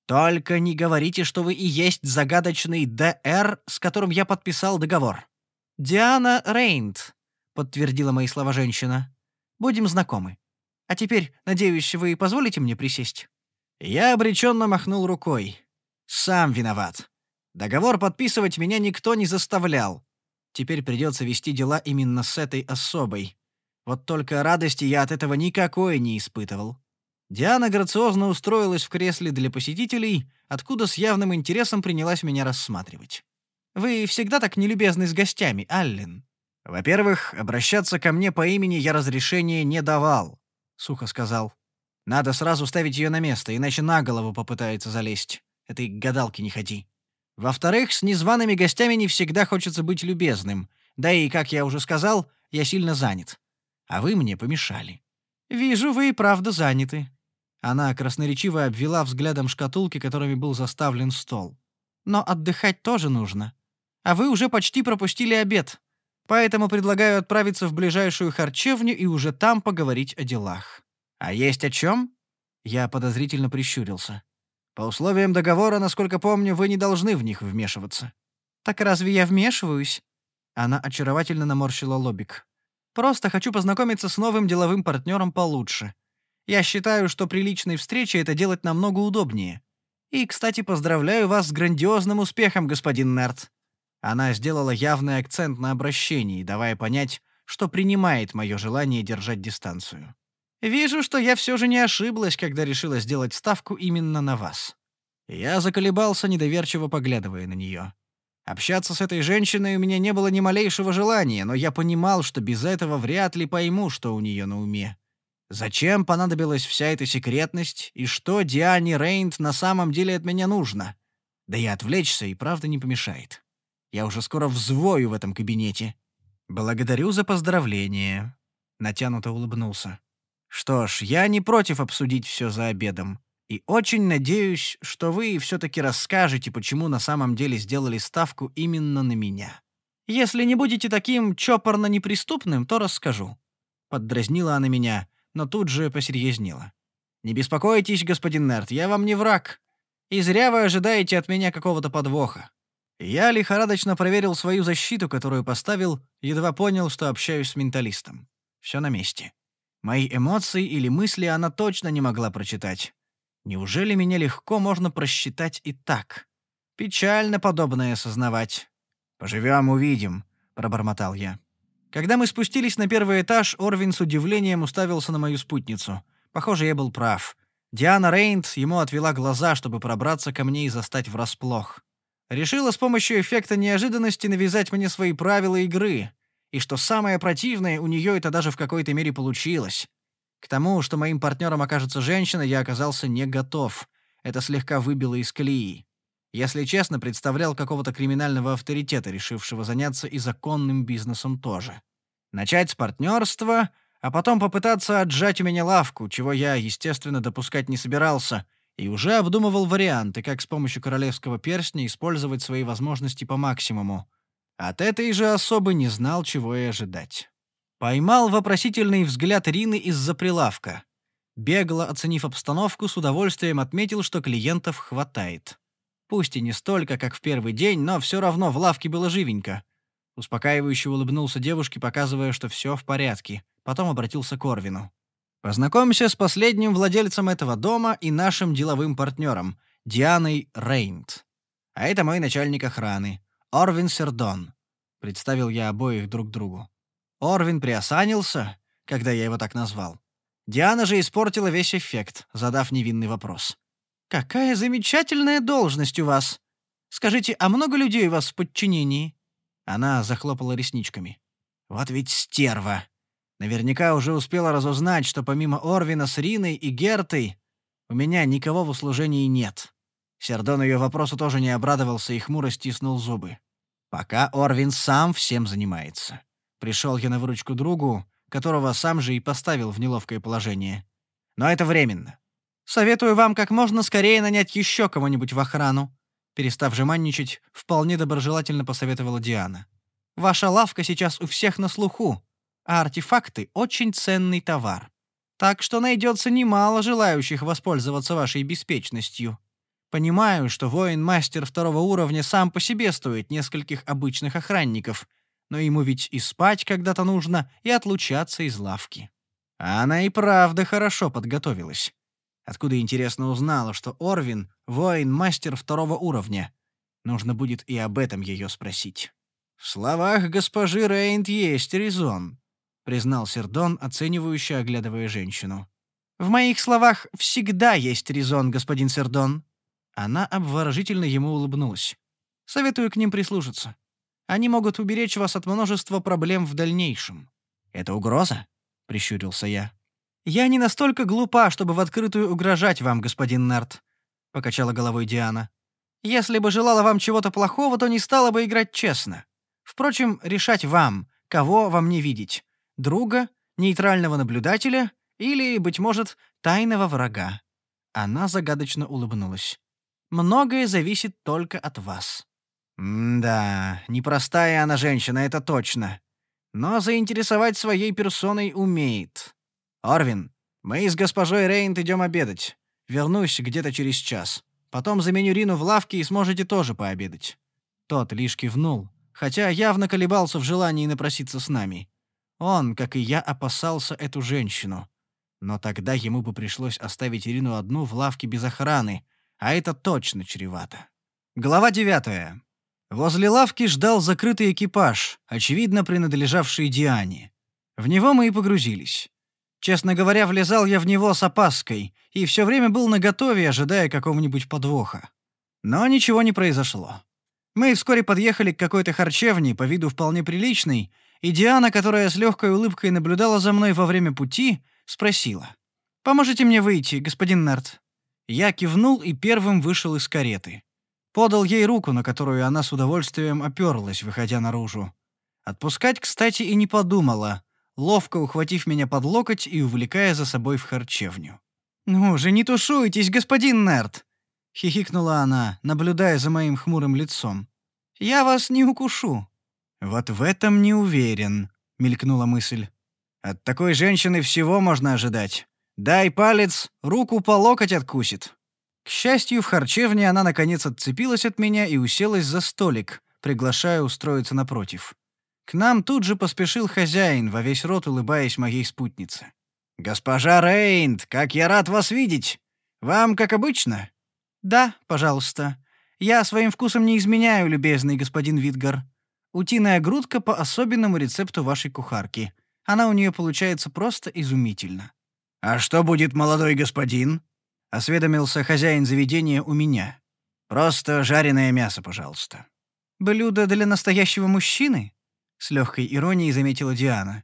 Только не говорите, что вы и есть загадочный Д.Р., с которым я подписал договор. Диана Рейнт, подтвердила мои слова женщина. Будем знакомы. А теперь, надеюсь, вы позволите мне присесть? Я обреченно махнул рукой. Сам виноват. Договор подписывать меня никто не заставлял. Теперь придется вести дела именно с этой особой. Вот только радости я от этого никакой не испытывал. Диана грациозно устроилась в кресле для посетителей, откуда с явным интересом принялась меня рассматривать. «Вы всегда так нелюбезны с гостями, Аллен». «Во-первых, обращаться ко мне по имени я разрешения не давал», — сухо сказал. «Надо сразу ставить ее на место, иначе на голову попытается залезть. Этой гадалки не ходи. Во-вторых, с незваными гостями не всегда хочется быть любезным. Да и, как я уже сказал, я сильно занят. А вы мне помешали». «Вижу, вы и правда заняты», она красноречиво обвела взглядом шкатулки, которыми был заставлен стол. «Но отдыхать тоже нужно. А вы уже почти пропустили обед. Поэтому предлагаю отправиться в ближайшую харчевню и уже там поговорить о делах». «А есть о чем?» Я подозрительно прищурился. «По условиям договора, насколько помню, вы не должны в них вмешиваться». «Так разве я вмешиваюсь?» Она очаровательно наморщила лобик. «Просто хочу познакомиться с новым деловым партнером получше. Я считаю, что при личной встрече это делать намного удобнее. И, кстати, поздравляю вас с грандиозным успехом, господин Нерт». Она сделала явный акцент на обращении, давая понять, что принимает мое желание держать дистанцию. «Вижу, что я все же не ошиблась, когда решила сделать ставку именно на вас». Я заколебался, недоверчиво поглядывая на нее. Общаться с этой женщиной у меня не было ни малейшего желания, но я понимал, что без этого вряд ли пойму, что у нее на уме. Зачем понадобилась вся эта секретность, и что Диане Рейнт на самом деле от меня нужно? Да и отвлечься и правда не помешает. Я уже скоро взвою в этом кабинете. Благодарю за поздравление. Натянуто улыбнулся. Что ж, я не против обсудить все за обедом. И очень надеюсь, что вы все-таки расскажете, почему на самом деле сделали ставку именно на меня. Если не будете таким чопорно неприступным, то расскажу. Поддразнила она меня, но тут же посерьезнела. «Не беспокойтесь, господин Нерт, я вам не враг. И зря вы ожидаете от меня какого-то подвоха. Я лихорадочно проверил свою защиту, которую поставил, едва понял, что общаюсь с менталистом. Все на месте. Мои эмоции или мысли она точно не могла прочитать. Неужели меня легко можно просчитать и так? Печально подобное осознавать. «Поживем, увидим», — пробормотал я. Когда мы спустились на первый этаж, Орвин с удивлением уставился на мою спутницу. Похоже, я был прав. Диана Рейнт ему отвела глаза, чтобы пробраться ко мне и застать врасплох. Решила с помощью эффекта неожиданности навязать мне свои правила игры. И что самое противное, у нее это даже в какой-то мере получилось. К тому, что моим партнером окажется женщина, я оказался не готов. Это слегка выбило из колеи. Если честно, представлял какого-то криминального авторитета, решившего заняться и законным бизнесом тоже. Начать с партнерства, а потом попытаться отжать у меня лавку, чего я, естественно, допускать не собирался, и уже обдумывал варианты, как с помощью королевского перстня использовать свои возможности по максимуму. От этой же особы не знал, чего и ожидать. Поймал вопросительный взгляд Рины из-за прилавка. Бегло оценив обстановку, с удовольствием отметил, что клиентов хватает. Пусть и не столько, как в первый день, но все равно в лавке было живенько. Успокаивающе улыбнулся девушке, показывая, что все в порядке. Потом обратился к Орвину. «Познакомься с последним владельцем этого дома и нашим деловым партнером, Дианой Рейнт. А это мой начальник охраны, Орвин Сердон», — представил я обоих друг другу. Орвин приосанился, когда я его так назвал. Диана же испортила весь эффект, задав невинный вопрос. «Какая замечательная должность у вас! Скажите, а много людей у вас в подчинении?» Она захлопала ресничками. «Вот ведь стерва! Наверняка уже успела разузнать, что помимо Орвина с Риной и Гертой у меня никого в услужении нет». Сердон ее вопросу тоже не обрадовался и хмуро стиснул зубы. «Пока Орвин сам всем занимается. Пришел я на выручку другу, которого сам же и поставил в неловкое положение. Но это временно. Советую вам как можно скорее нанять еще кого-нибудь в охрану», перестав жеманничать, вполне доброжелательно посоветовала Диана. Ваша лавка сейчас у всех на слуху, а артефакты — очень ценный товар. Так что найдется немало желающих воспользоваться вашей беспечностью. Понимаю, что воин-мастер второго уровня сам по себе стоит нескольких обычных охранников, но ему ведь и спать когда-то нужно, и отлучаться из лавки. А она и правда хорошо подготовилась. Откуда, интересно, узнала, что Орвин — воин-мастер второго уровня? Нужно будет и об этом ее спросить. «В словах госпожи Рейнт есть резон», — признал Сердон, оценивающе оглядывая женщину. «В моих словах всегда есть резон, господин Сердон». Она обворожительно ему улыбнулась. «Советую к ним прислушаться. Они могут уберечь вас от множества проблем в дальнейшем». «Это угроза?» — прищурился я. «Я не настолько глупа, чтобы в открытую угрожать вам, господин Нарт», — покачала головой Диана. «Если бы желала вам чего-то плохого, то не стала бы играть честно. Впрочем, решать вам, кого вам не видеть. Друга, нейтрального наблюдателя или, быть может, тайного врага». Она загадочно улыбнулась. «Многое зависит только от вас». «М-да, непростая она женщина, это точно. Но заинтересовать своей персоной умеет. «Орвин, мы с госпожой Рейнт идем обедать. Вернусь где-то через час. Потом заменю Рину в лавке и сможете тоже пообедать». Тот лишь кивнул, хотя явно колебался в желании напроситься с нами. Он, как и я, опасался эту женщину. Но тогда ему бы пришлось оставить Ирину одну в лавке без охраны, а это точно чревато. Глава девятая. Возле лавки ждал закрытый экипаж, очевидно принадлежавший Диане. В него мы и погрузились. Честно говоря, влезал я в него с опаской и все время был наготове, ожидая какого-нибудь подвоха. Но ничего не произошло. Мы вскоре подъехали к какой-то харчевне, по виду вполне приличной, и Диана, которая с легкой улыбкой наблюдала за мной во время пути, спросила. «Поможете мне выйти, господин Нарт?» Я кивнул и первым вышел из кареты. Подал ей руку, на которую она с удовольствием оперлась, выходя наружу. Отпускать, кстати, и не подумала, ловко ухватив меня под локоть и увлекая за собой в харчевню. «Ну же, не тушуйтесь, господин Нерт!» — хихикнула она, наблюдая за моим хмурым лицом. «Я вас не укушу». «Вот в этом не уверен», — мелькнула мысль. «От такой женщины всего можно ожидать. Дай палец, руку по локоть откусит». К счастью, в харчевне она наконец отцепилась от меня и уселась за столик, приглашая устроиться напротив. К нам тут же поспешил хозяин, во весь рот улыбаясь моей спутнице. «Госпожа Рейнд, как я рад вас видеть! Вам как обычно?» «Да, пожалуйста. Я своим вкусом не изменяю, любезный господин Витгар. Утиная грудка по особенному рецепту вашей кухарки. Она у нее получается просто изумительно». «А что будет молодой господин?» — осведомился хозяин заведения у меня. «Просто жареное мясо, пожалуйста». «Блюдо для настоящего мужчины?» С легкой иронией заметила Диана.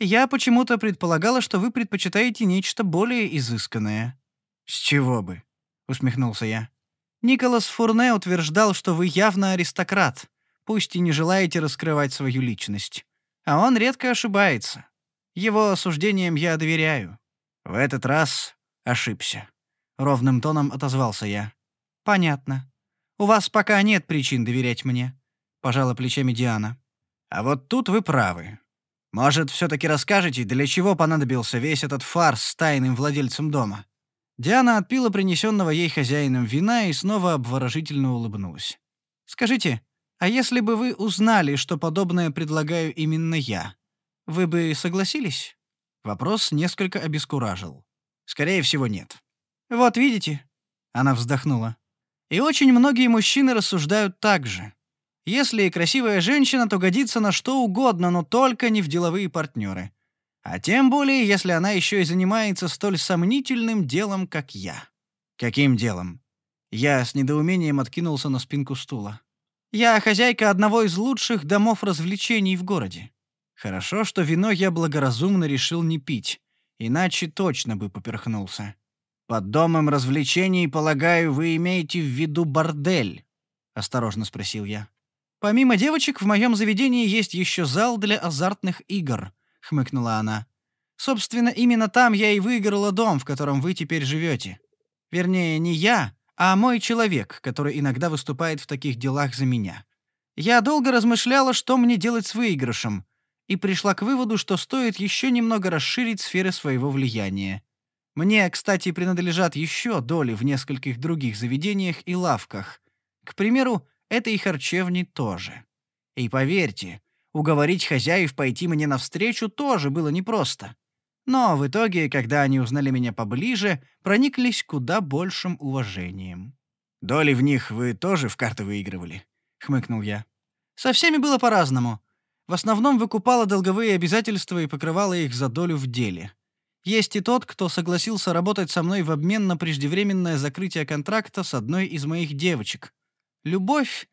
Я почему-то предполагала, что вы предпочитаете нечто более изысканное. С чего бы? усмехнулся я. Николас Фурне утверждал, что вы явно аристократ, пусть и не желаете раскрывать свою личность. А он редко ошибается. Его суждениям я доверяю. В этот раз ошибся. Ровным тоном отозвался я. Понятно. У вас пока нет причин доверять мне, пожала плечами Диана. А вот тут вы правы. Может, все-таки расскажете, для чего понадобился весь этот фарс с тайным владельцем дома?» Диана отпила принесенного ей хозяином вина и снова обворожительно улыбнулась. «Скажите, а если бы вы узнали, что подобное предлагаю именно я, вы бы согласились?» Вопрос несколько обескуражил. «Скорее всего, нет». «Вот видите?» — она вздохнула. «И очень многие мужчины рассуждают так же. Если красивая женщина, то годится на что угодно, но только не в деловые партнеры. А тем более, если она еще и занимается столь сомнительным делом, как я. Каким делом? Я с недоумением откинулся на спинку стула. Я хозяйка одного из лучших домов развлечений в городе. Хорошо, что вино я благоразумно решил не пить, иначе точно бы поперхнулся. Под домом развлечений, полагаю, вы имеете в виду бордель? осторожно спросил я. Помимо девочек, в моем заведении есть еще зал для азартных игр», — хмыкнула она. «Собственно, именно там я и выиграла дом, в котором вы теперь живете. Вернее, не я, а мой человек, который иногда выступает в таких делах за меня. Я долго размышляла, что мне делать с выигрышем, и пришла к выводу, что стоит еще немного расширить сферы своего влияния. Мне, кстати, принадлежат еще доли в нескольких других заведениях и лавках. К примеру, этой харчевни тоже. И поверьте, уговорить хозяев пойти мне навстречу тоже было непросто. Но в итоге, когда они узнали меня поближе, прониклись куда большим уважением. «Доли в них вы тоже в карты выигрывали?» — хмыкнул я. «Со всеми было по-разному. В основном выкупала долговые обязательства и покрывала их за долю в деле. Есть и тот, кто согласился работать со мной в обмен на преждевременное закрытие контракта с одной из моих девочек. Любовь,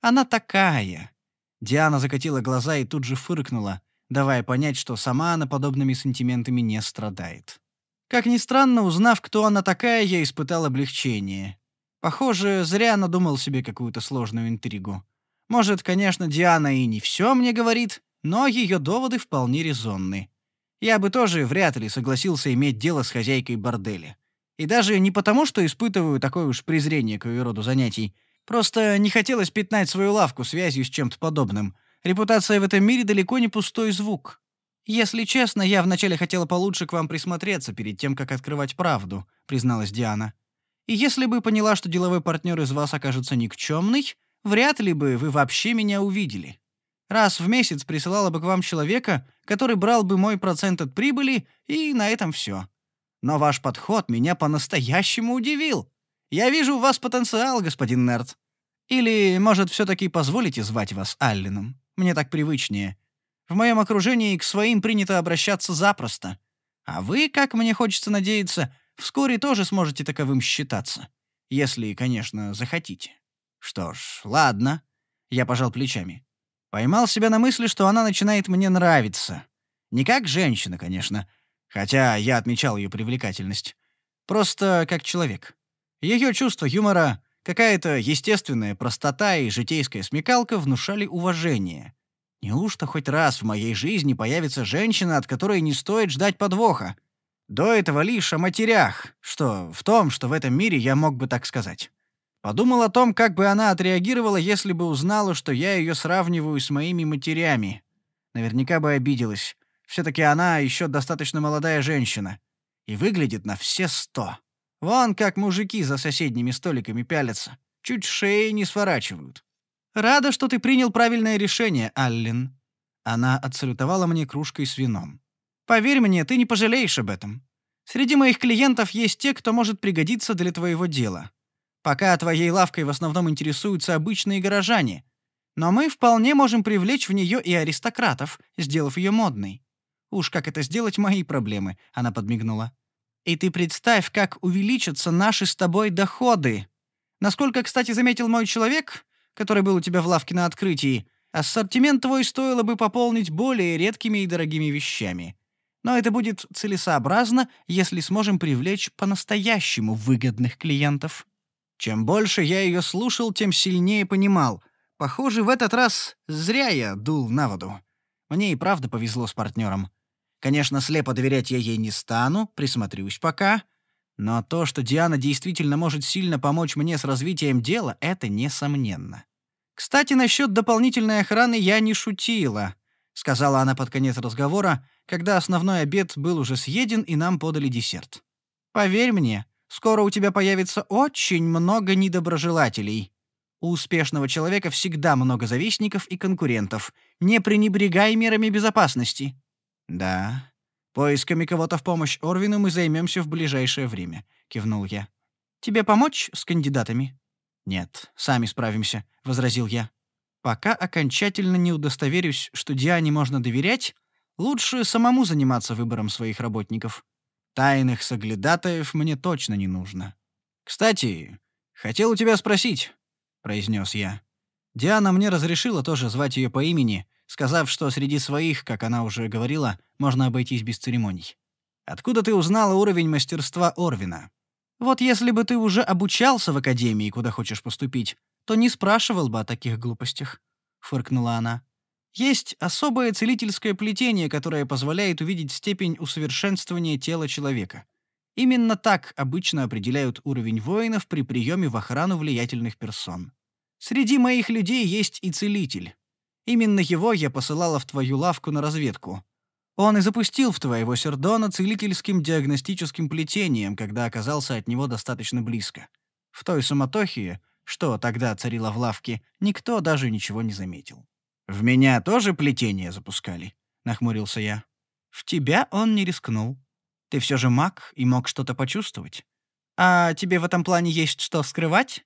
она такая». Диана закатила глаза и тут же фыркнула, давая понять, что сама она подобными сантиментами не страдает. Как ни странно, узнав, кто она такая, я испытал облегчение. Похоже, зря надумал себе какую-то сложную интригу. Может, конечно, Диана и не все мне говорит, но ее доводы вполне резонны. Я бы тоже вряд ли согласился иметь дело с хозяйкой борделя. И даже не потому, что испытываю такое уж презрение к ее роду занятий. Просто не хотелось пятнать свою лавку связью с чем-то подобным. Репутация в этом мире далеко не пустой звук. Если честно, я вначале хотела получше к вам присмотреться перед тем, как открывать правду, призналась Диана. И если бы поняла, что деловой партнер из вас окажется никчемный, вряд ли бы вы вообще меня увидели. Раз в месяц присылала бы к вам человека, который брал бы мой процент от прибыли, и на этом все. Но ваш подход меня по-настоящему удивил. Я вижу у вас потенциал, господин Нерт. Или, может, все-таки позволите звать вас Алленом? Мне так привычнее. В моем окружении к своим принято обращаться запросто. А вы, как мне хочется надеяться, Вскоре тоже сможете таковым считаться. Если, конечно, захотите. Что ж, ладно. Я пожал плечами. Поймал себя на мысли, что она начинает мне нравиться. Не как женщина, конечно, хотя я отмечал ее привлекательность. Просто как человек. Ее чувство юмора, какая-то естественная простота и житейская смекалка внушали уважение. Неужто хоть раз в моей жизни появится женщина, от которой не стоит ждать подвоха? До этого лишь о матерях, что в том, что в этом мире я мог бы так сказать. Подумал о том, как бы она отреагировала, если бы узнала, что я ее сравниваю с моими матерями. Наверняка бы обиделась. Все-таки она еще достаточно молодая женщина. И выглядит на все сто. Вон как мужики за соседними столиками пялятся. Чуть шеи не сворачивают. «Рада, что ты принял правильное решение, Аллен». Она отсалютовала мне кружкой с вином. Поверь мне, ты не пожалеешь об этом. Среди моих клиентов есть те, кто может пригодиться для твоего дела. Пока твоей лавкой в основном интересуются обычные горожане, но мы вполне можем привлечь в нее и аристократов, сделав ее модной. Уж как это сделать мои проблемы, она подмигнула. И ты представь, как увеличатся наши с тобой доходы. Насколько, кстати, заметил мой человек, который был у тебя в лавке на открытии, ассортимент твой стоило бы пополнить более редкими и дорогими вещами. Но это будет целесообразно, если сможем привлечь по-настоящему выгодных клиентов. Чем больше я ее слушал, тем сильнее понимал. Похоже, в этот раз зря я дул на воду. Мне и правда повезло с партнером. Конечно, слепо доверять я ей не стану, присмотрюсь пока. Но то, что Диана действительно может сильно помочь мне с развитием дела, это несомненно. Кстати, насчет дополнительной охраны я не шутила, сказала она под конец разговора, когда основной обед был уже съеден и нам подали десерт. «Поверь мне, скоро у тебя появится очень много недоброжелателей. У успешного человека всегда много завистников и конкурентов. Не пренебрегай мерами безопасности». «Да, поисками кого-то в помощь Орвину мы займемся в ближайшее время», — кивнул я. «Тебе помочь с кандидатами?» «Нет, сами справимся», — возразил я. «Пока окончательно не удостоверюсь, что Диане можно доверять, Лучше самому заниматься выбором своих работников. Тайных соглядатаев мне точно не нужно. Кстати, хотел у тебя спросить, произнес я. Диана мне разрешила тоже звать ее по имени, сказав, что среди своих, как она уже говорила, можно обойтись без церемоний. Откуда ты узнала уровень мастерства Орвина? Вот если бы ты уже обучался в академии, куда хочешь поступить, то не спрашивал бы о таких глупостях, фыркнула она. Есть особое целительское плетение, которое позволяет увидеть степень усовершенствования тела человека. Именно так обычно определяют уровень воинов при приеме в охрану влиятельных персон. Среди моих людей есть и целитель. Именно его я посылала в твою лавку на разведку. Он и запустил в твоего Сердона целительским диагностическим плетением, когда оказался от него достаточно близко. В той суматохе, что тогда царила в лавке, никто даже ничего не заметил. «В меня тоже плетение запускали?» — нахмурился я. «В тебя он не рискнул. Ты все же маг и мог что-то почувствовать. А тебе в этом плане есть что скрывать?»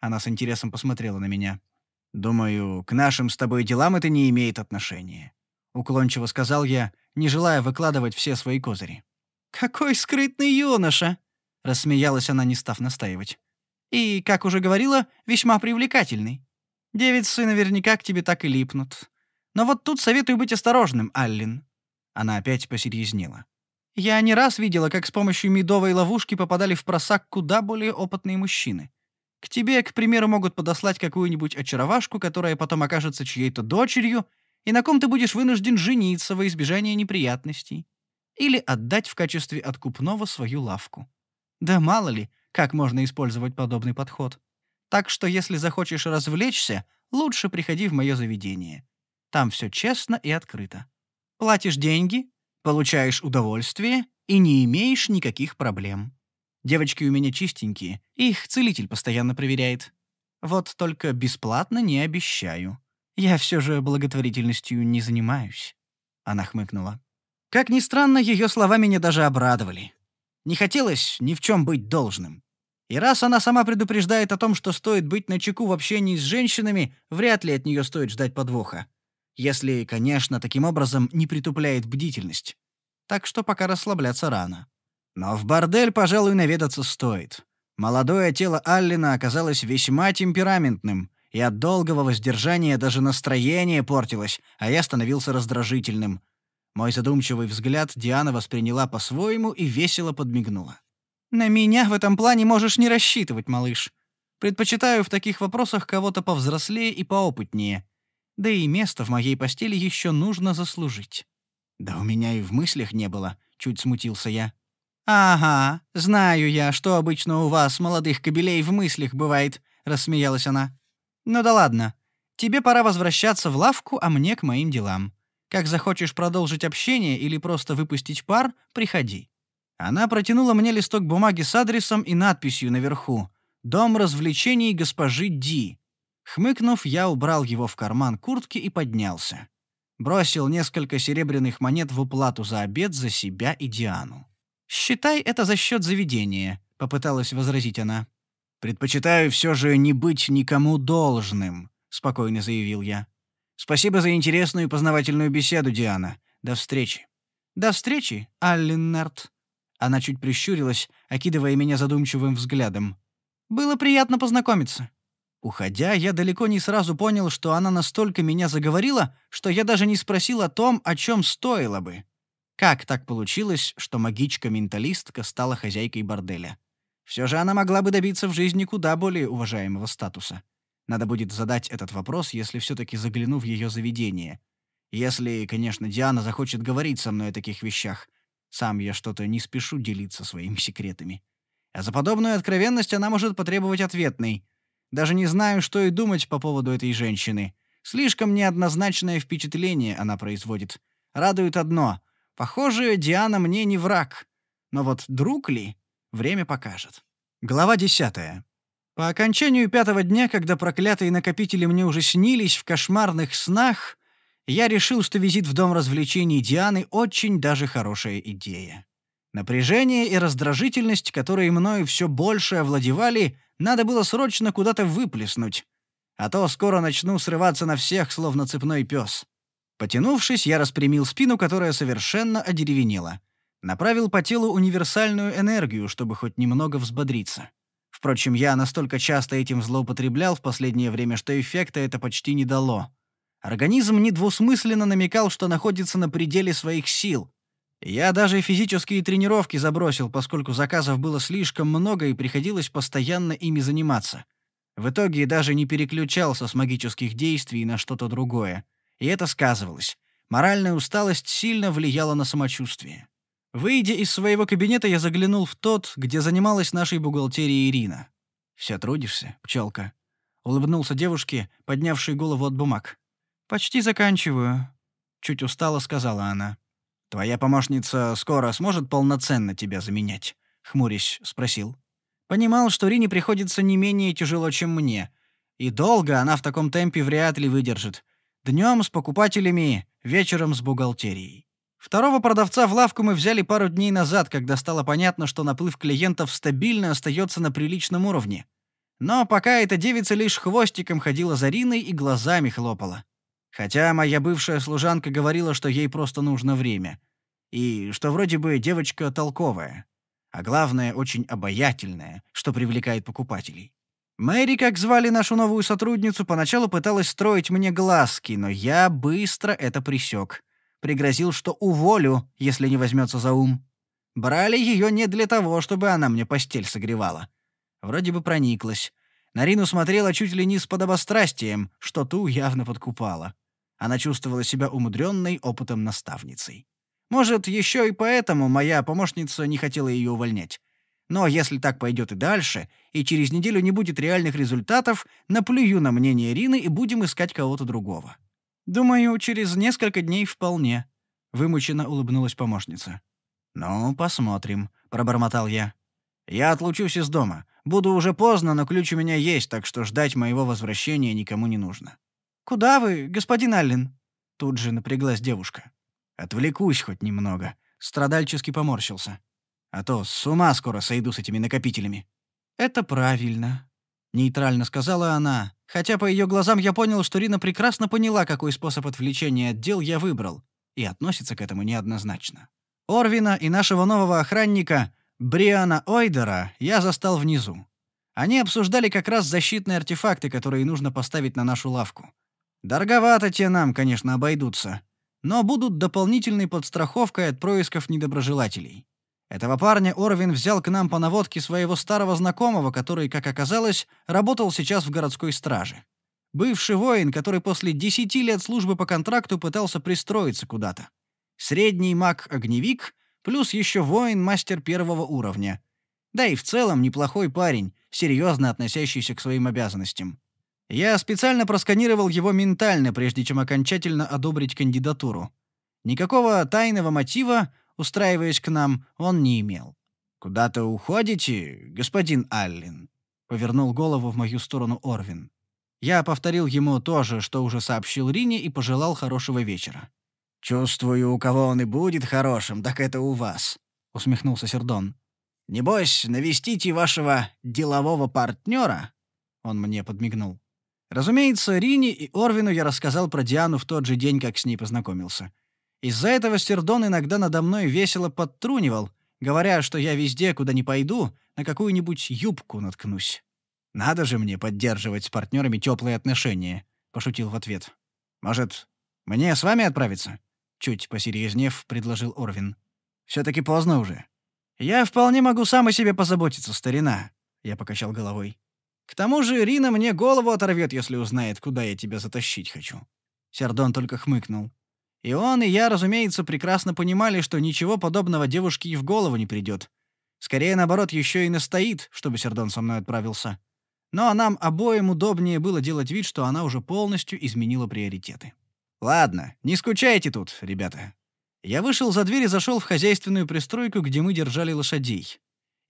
Она с интересом посмотрела на меня. «Думаю, к нашим с тобой делам это не имеет отношения», — уклончиво сказал я, не желая выкладывать все свои козыри. «Какой скрытный юноша!» — рассмеялась она, не став настаивать. «И, как уже говорила, весьма привлекательный. Девицы наверняка к тебе так и липнут. Но вот тут советую быть осторожным, Аллин». Она опять посерьезнела. «Я не раз видела, как с помощью медовой ловушки попадали в просак куда более опытные мужчины. К тебе, к примеру, могут подослать какую-нибудь очаровашку, которая потом окажется чьей-то дочерью, и на ком ты будешь вынужден жениться во избежание неприятностей. Или отдать в качестве откупного свою лавку. Да мало ли, как можно использовать подобный подход. Так что если захочешь развлечься, лучше приходи в мое заведение. Там все честно и открыто. Платишь деньги, получаешь удовольствие и не имеешь никаких проблем. Девочки у меня чистенькие, их целитель постоянно проверяет. Вот только бесплатно не обещаю. Я все же благотворительностью не занимаюсь». Она хмыкнула. Как ни странно, ее слова меня даже обрадовали. Не хотелось ни в чем быть должным. И раз она сама предупреждает о том, что стоит быть начеку в общении с женщинами, вряд ли от нее стоит ждать подвоха. Если, конечно, таким образом не притупляет бдительность. Так что пока расслабляться рано. Но в бордель, пожалуй, наведаться стоит. Молодое тело Аллина оказалось весьма темпераментным, и от долгого воздержания даже настроение портилось, а я становился раздражительным. Мой задумчивый взгляд Диана восприняла по-своему и весело подмигнула. «На меня в этом плане можешь не рассчитывать, малыш. Предпочитаю в таких вопросах кого-то повзрослее и поопытнее. Да и место в моей постели еще нужно заслужить». «Да у меня и в мыслях не было», — чуть смутился я. «Ага, знаю я, что обычно у вас, молодых кобелей, в мыслях бывает», — рассмеялась она. «Ну да ладно. Тебе пора возвращаться в лавку, а мне к моим делам. Как захочешь продолжить общение или просто выпустить пар, приходи». Она протянула мне листок бумаги с адресом и надписью наверху «Дом развлечений госпожи Ди». Хмыкнув, я убрал его в карман куртки и поднялся. Бросил несколько серебряных монет в уплату за обед за себя и Диану. «Считай это за счет заведения», — попыталась возразить она. «Предпочитаю все же не быть никому должным», — спокойно заявил я. «Спасибо за интересную и познавательную беседу, Диана. До встречи». «До встречи, Алленнерт». Она чуть прищурилась, окидывая меня задумчивым взглядом. «Было приятно познакомиться». Уходя, я далеко не сразу понял, что она настолько меня заговорила, что я даже не спросил о том, о чем стоило бы. Как так получилось, что магичка-менталистка стала хозяйкой борделя? Все же она могла бы добиться в жизни куда более уважаемого статуса. Надо будет задать этот вопрос, если все-таки загляну в ее заведение. Если, конечно, Диана захочет говорить со мной о таких вещах. Сам я что-то не спешу делиться своими секретами. А за подобную откровенность она может потребовать ответной. Даже не знаю, что и думать по поводу этой женщины. Слишком неоднозначное впечатление она производит. Радует одно Похоже, Диана мне не враг. Но вот друг ли? Время покажет. Глава десятая. По окончанию пятого дня, когда проклятые накопители мне уже снились в кошмарных снах, я решил, что визит в дом развлечений Дианы очень даже хорошая идея. Напряжение и раздражительность, которые мною все больше овладевали, надо было срочно куда-то выплеснуть, а то скоро начну срываться на всех, словно цепной пес. Потянувшись, я распрямил спину, которая совершенно одеревенела. Направил по телу универсальную энергию, чтобы хоть немного взбодриться. Впрочем, я настолько часто этим злоупотреблял в последнее время, что эффекта это почти не дало. Организм недвусмысленно намекал, что находится на пределе своих сил. Я даже физические тренировки забросил, поскольку заказов было слишком много и приходилось постоянно ими заниматься. В итоге даже не переключался с магических действий на что-то другое и это сказывалось. Моральная усталость сильно влияла на самочувствие. Выйдя из своего кабинета, я заглянул в тот, где занималась нашей бухгалтерией Ирина. «Все трудишься, пчелка?» улыбнулся девушке, поднявшей голову от бумаг. «Почти заканчиваю», — чуть устало сказала она. «Твоя помощница скоро сможет полноценно тебя заменять?» — хмурясь спросил. Понимал, что Рине приходится не менее тяжело, чем мне. И долго она в таком темпе вряд ли выдержит. Днем с покупателями, вечером с бухгалтерией. Второго продавца в лавку мы взяли пару дней назад, когда стало понятно, что наплыв клиентов стабильно остается на приличном уровне. Но пока эта девица лишь хвостиком ходила за Риной и глазами хлопала. Хотя моя бывшая служанка говорила, что ей просто нужно время. И что вроде бы девочка толковая. А главное, очень обаятельная, что привлекает покупателей. Мэри, как звали нашу новую сотрудницу, поначалу пыталась строить мне глазки, но я быстро это присек. Пригрозил, что уволю, если не возьмется за ум. Брали ее не для того, чтобы она мне постель согревала. Вроде бы прониклась. Нарину смотрела чуть ли не с подобострастием, что ту явно подкупала. Она чувствовала себя умудренной опытом наставницей. Может, еще и поэтому моя помощница не хотела ее увольнять. Но если так пойдет и дальше, и через неделю не будет реальных результатов, наплюю на мнение Ирины и будем искать кого-то другого. Думаю, через несколько дней вполне, вымученно улыбнулась помощница. Ну, посмотрим, пробормотал я. Я отлучусь из дома. Буду уже поздно, но ключ у меня есть, так что ждать моего возвращения никому не нужно. «Куда вы, господин Аллен?» Тут же напряглась девушка. «Отвлекусь хоть немного», — страдальчески поморщился. «А то с ума скоро сойду с этими накопителями». «Это правильно», — нейтрально сказала она, хотя по ее глазам я понял, что Рина прекрасно поняла, какой способ отвлечения от дел я выбрал, и относится к этому неоднозначно. Орвина и нашего нового охранника, Бриана Ойдера, я застал внизу. Они обсуждали как раз защитные артефакты, которые нужно поставить на нашу лавку. Дороговато те нам, конечно, обойдутся, но будут дополнительной подстраховкой от происков недоброжелателей. Этого парня Орвин взял к нам по наводке своего старого знакомого, который, как оказалось, работал сейчас в городской страже. Бывший воин, который после десяти лет службы по контракту пытался пристроиться куда-то. Средний маг-огневик, плюс еще воин-мастер первого уровня. Да и в целом неплохой парень, серьезно относящийся к своим обязанностям. Я специально просканировал его ментально, прежде чем окончательно одобрить кандидатуру. Никакого тайного мотива, устраиваясь к нам, он не имел. «Куда-то уходите, господин Аллен?» — повернул голову в мою сторону Орвин. Я повторил ему то же, что уже сообщил Рине, и пожелал хорошего вечера. «Чувствую, у кого он и будет хорошим, так это у вас», — усмехнулся Сердон. «Небось, навестите вашего делового партнера?» Он мне подмигнул. Разумеется, Рине и Орвину я рассказал про Диану в тот же день, как с ней познакомился. Из-за этого Сердон иногда надо мной весело подтрунивал, говоря, что я везде, куда не пойду, на какую-нибудь юбку наткнусь. «Надо же мне поддерживать с партнерами теплые отношения», — пошутил в ответ. «Может, мне с вами отправиться?» Чуть посерьезнев, предложил Орвин. «Все-таки поздно уже». «Я вполне могу сам о себе позаботиться, старина», — я покачал головой. К тому же Ирина мне голову оторвет, если узнает, куда я тебя затащить хочу». Сердон только хмыкнул. И он, и я, разумеется, прекрасно понимали, что ничего подобного девушке и в голову не придет. Скорее, наоборот, еще и настоит, чтобы Сердон со мной отправился. Но нам обоим удобнее было делать вид, что она уже полностью изменила приоритеты. «Ладно, не скучайте тут, ребята». Я вышел за дверь и зашел в хозяйственную пристройку, где мы держали лошадей.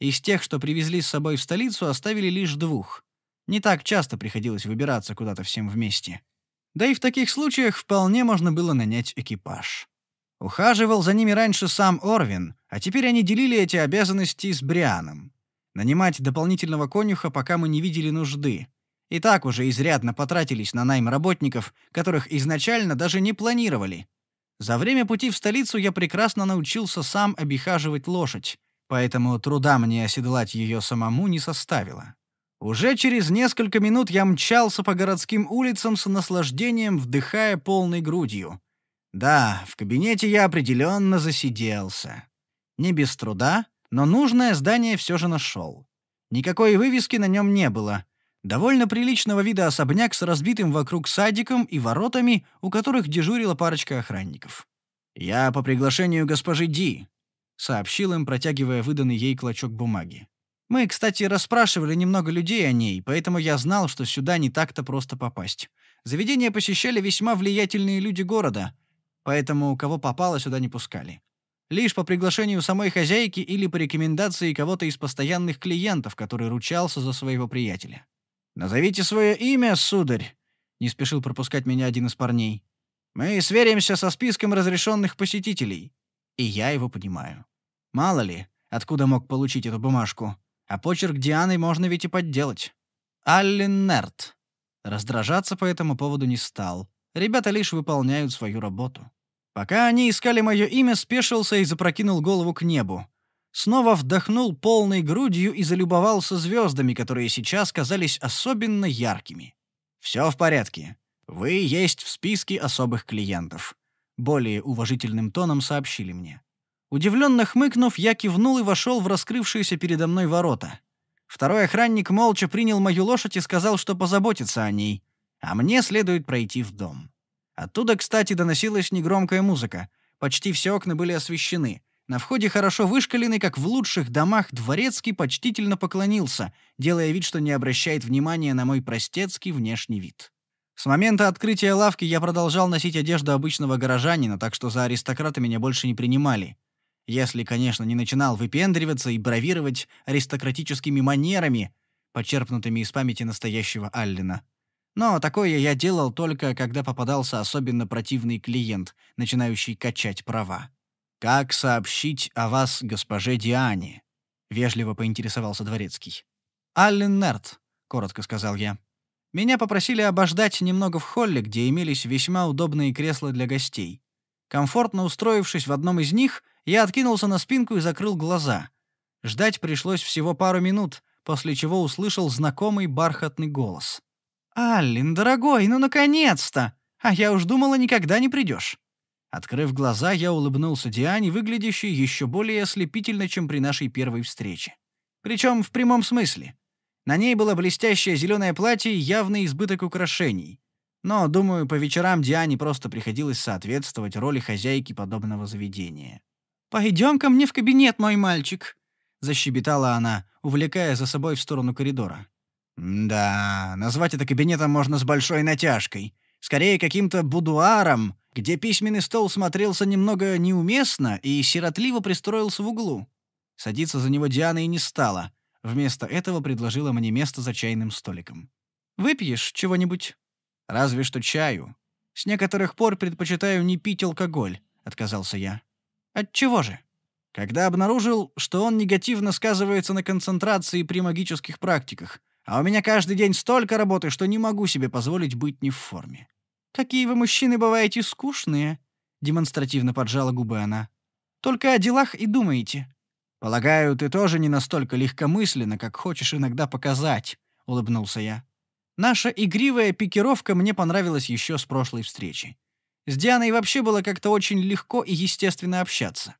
Из тех, что привезли с собой в столицу, оставили лишь двух. Не так часто приходилось выбираться куда-то всем вместе. Да и в таких случаях вполне можно было нанять экипаж. Ухаживал за ними раньше сам Орвин, а теперь они делили эти обязанности с Брианом. Нанимать дополнительного конюха, пока мы не видели нужды. И так уже изрядно потратились на найм работников, которых изначально даже не планировали. За время пути в столицу я прекрасно научился сам обихаживать лошадь, поэтому труда мне оседлать ее самому не составило. Уже через несколько минут я мчался по городским улицам с наслаждением, вдыхая полной грудью. Да, в кабинете я определенно засиделся. Не без труда, но нужное здание все же нашел. Никакой вывески на нем не было. Довольно приличного вида особняк с разбитым вокруг садиком и воротами, у которых дежурила парочка охранников. «Я по приглашению госпожи Ди», — сообщил им, протягивая выданный ей клочок бумаги. Мы, кстати, расспрашивали немного людей о ней, поэтому я знал, что сюда не так-то просто попасть. Заведение посещали весьма влиятельные люди города, поэтому кого попало сюда не пускали. Лишь по приглашению самой хозяйки или по рекомендации кого-то из постоянных клиентов, который ручался за своего приятеля. «Назовите свое имя, сударь», — не спешил пропускать меня один из парней. «Мы сверимся со списком разрешенных посетителей». И я его понимаю. Мало ли, откуда мог получить эту бумажку. А почерк Дианы можно ведь и подделать. Аллен. Раздражаться по этому поводу не стал. Ребята лишь выполняют свою работу. Пока они искали мое имя, спешился и запрокинул голову к небу. Снова вдохнул полной грудью и залюбовался звездами, которые сейчас казались особенно яркими. «Все в порядке. Вы есть в списке особых клиентов», — более уважительным тоном сообщили мне. Удивленно хмыкнув, я кивнул и вошел в раскрывшиеся передо мной ворота. Второй охранник молча принял мою лошадь и сказал, что позаботится о ней, а мне следует пройти в дом. Оттуда, кстати, доносилась негромкая музыка. Почти все окна были освещены. На входе хорошо вышкаленный, как в лучших домах, дворецкий почтительно поклонился, делая вид, что не обращает внимания на мой простецкий внешний вид. С момента открытия лавки я продолжал носить одежду обычного горожанина, так что за аристократа меня больше не принимали. Если, конечно, не начинал выпендриваться и бравировать аристократическими манерами, почерпнутыми из памяти настоящего Аллена. Но такое я делал только, когда попадался особенно противный клиент, начинающий качать права. «Как сообщить о вас госпоже Диане?» — вежливо поинтересовался дворецкий. «Аллен Нерт», — коротко сказал я. Меня попросили обождать немного в холле, где имелись весьма удобные кресла для гостей. Комфортно устроившись в одном из них, я откинулся на спинку и закрыл глаза. Ждать пришлось всего пару минут, после чего услышал знакомый бархатный голос. «Аллин, дорогой, ну наконец-то! А я уж думала, никогда не придешь». Открыв глаза, я улыбнулся Диане, выглядящей еще более ослепительно, чем при нашей первой встрече. Причем в прямом смысле. На ней было блестящее зеленое платье и явный избыток украшений. Но, думаю, по вечерам Диане просто приходилось соответствовать роли хозяйки подобного заведения. «Пойдем ко мне в кабинет, мой мальчик», — защебетала она, увлекая за собой в сторону коридора. Да, назвать это кабинетом можно с большой натяжкой. Скорее, каким-то будуаром, где письменный стол смотрелся немного неуместно и сиротливо пристроился в углу. Садиться за него Диана и не стала. Вместо этого предложила мне место за чайным столиком. «Выпьешь чего-нибудь?» «Разве что чаю. С некоторых пор предпочитаю не пить алкоголь», — отказался я. «Отчего же?» Когда обнаружил, что он негативно сказывается на концентрации при магических практиках, а у меня каждый день столько работы, что не могу себе позволить быть не в форме. Какие вы мужчины бываете скучные, демонстративно поджала губы она. Только о делах и думаете. Полагаю, ты тоже не настолько легкомысленно, как хочешь иногда показать, улыбнулся я. Наша игривая пикировка мне понравилась еще с прошлой встречи. С Дианой вообще было как-то очень легко и естественно общаться.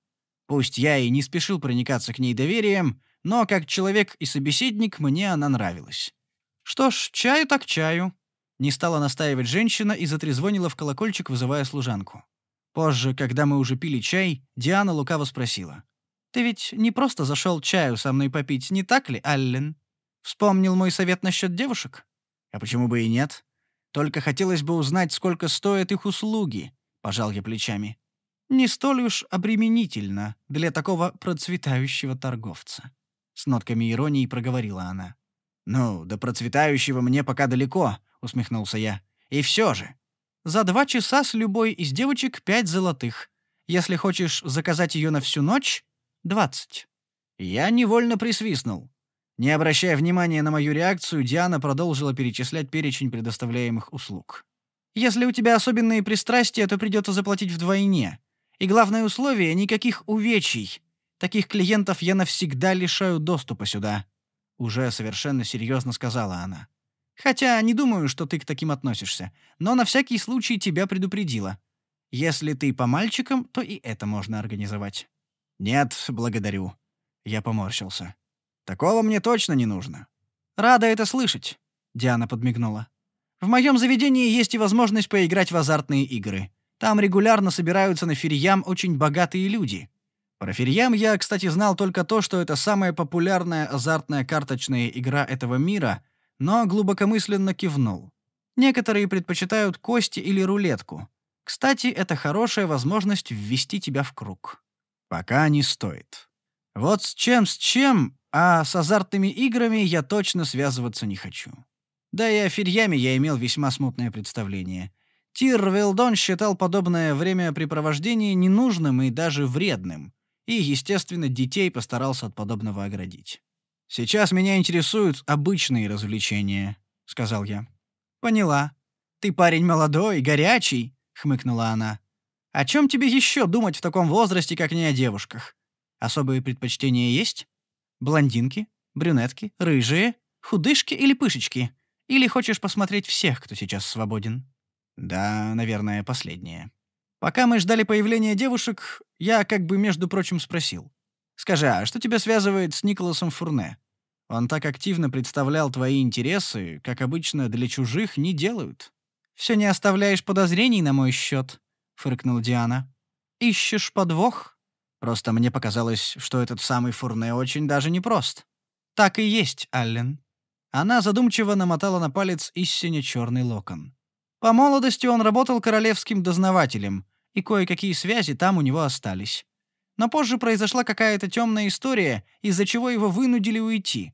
Пусть я и не спешил проникаться к ней доверием, но как человек и собеседник мне она нравилась. Что ж, чаю так чаю. Не стала настаивать женщина и затрезвонила в колокольчик, вызывая служанку. Позже, когда мы уже пили чай, Диана лукаво спросила. «Ты ведь не просто зашел чаю со мной попить, не так ли, Аллен? Вспомнил мой совет насчет девушек? А почему бы и нет? Только хотелось бы узнать, сколько стоят их услуги», — пожал я плечами. «Не столь уж обременительно для такого процветающего торговца» с нотками иронии проговорила она. «Ну, до процветающего мне пока далеко», — усмехнулся я. «И все же. За два часа с любой из девочек пять золотых. Если хочешь заказать ее на всю ночь — двадцать». Я невольно присвистнул. Не обращая внимания на мою реакцию, Диана продолжила перечислять перечень предоставляемых услуг. «Если у тебя особенные пристрастия, то придется заплатить вдвойне. И главное условие — никаких увечий. Таких клиентов я навсегда лишаю доступа сюда», — уже совершенно серьезно сказала она. «Хотя не думаю, что ты к таким относишься, но на всякий случай тебя предупредила. Если ты по мальчикам, то и это можно организовать». «Нет, благодарю». Я поморщился. «Такого мне точно не нужно». «Рада это слышать», — Диана подмигнула. «В моем заведении есть и возможность поиграть в азартные игры. Там регулярно собираются на ферьям очень богатые люди. Про Ферьям я, кстати, знал только то, что это самая популярная азартная карточная игра этого мира, но глубокомысленно кивнул. Некоторые предпочитают кости или рулетку. Кстати, это хорошая возможность ввести тебя в круг. Пока не стоит. Вот с чем с чем, а с азартными играми я точно связываться не хочу. Да и о Ферьяме я имел весьма смутное представление. Тир Вилдон считал подобное времяпрепровождение ненужным и даже вредным и, естественно, детей постарался от подобного оградить. «Сейчас меня интересуют обычные развлечения», — сказал я. «Поняла. Ты парень молодой, горячий», — хмыкнула она. «О чем тебе еще думать в таком возрасте, как не о девушках? Особые предпочтения есть? Блондинки, брюнетки, рыжие, худышки или пышечки? Или хочешь посмотреть всех, кто сейчас свободен?» «Да, наверное, последнее». Пока мы ждали появления девушек, я как бы, между прочим, спросил. «Скажи, а что тебя связывает с Николасом Фурне? Он так активно представлял твои интересы, как обычно для чужих не делают». «Все не оставляешь подозрений на мой счет», — фыркнул Диана. «Ищешь подвох?» Просто мне показалось, что этот самый Фурне очень даже непрост. «Так и есть, Аллен». Она задумчиво намотала на палец истине черный локон. По молодости он работал королевским дознавателем, и кое-какие связи там у него остались. Но позже произошла какая-то темная история, из-за чего его вынудили уйти.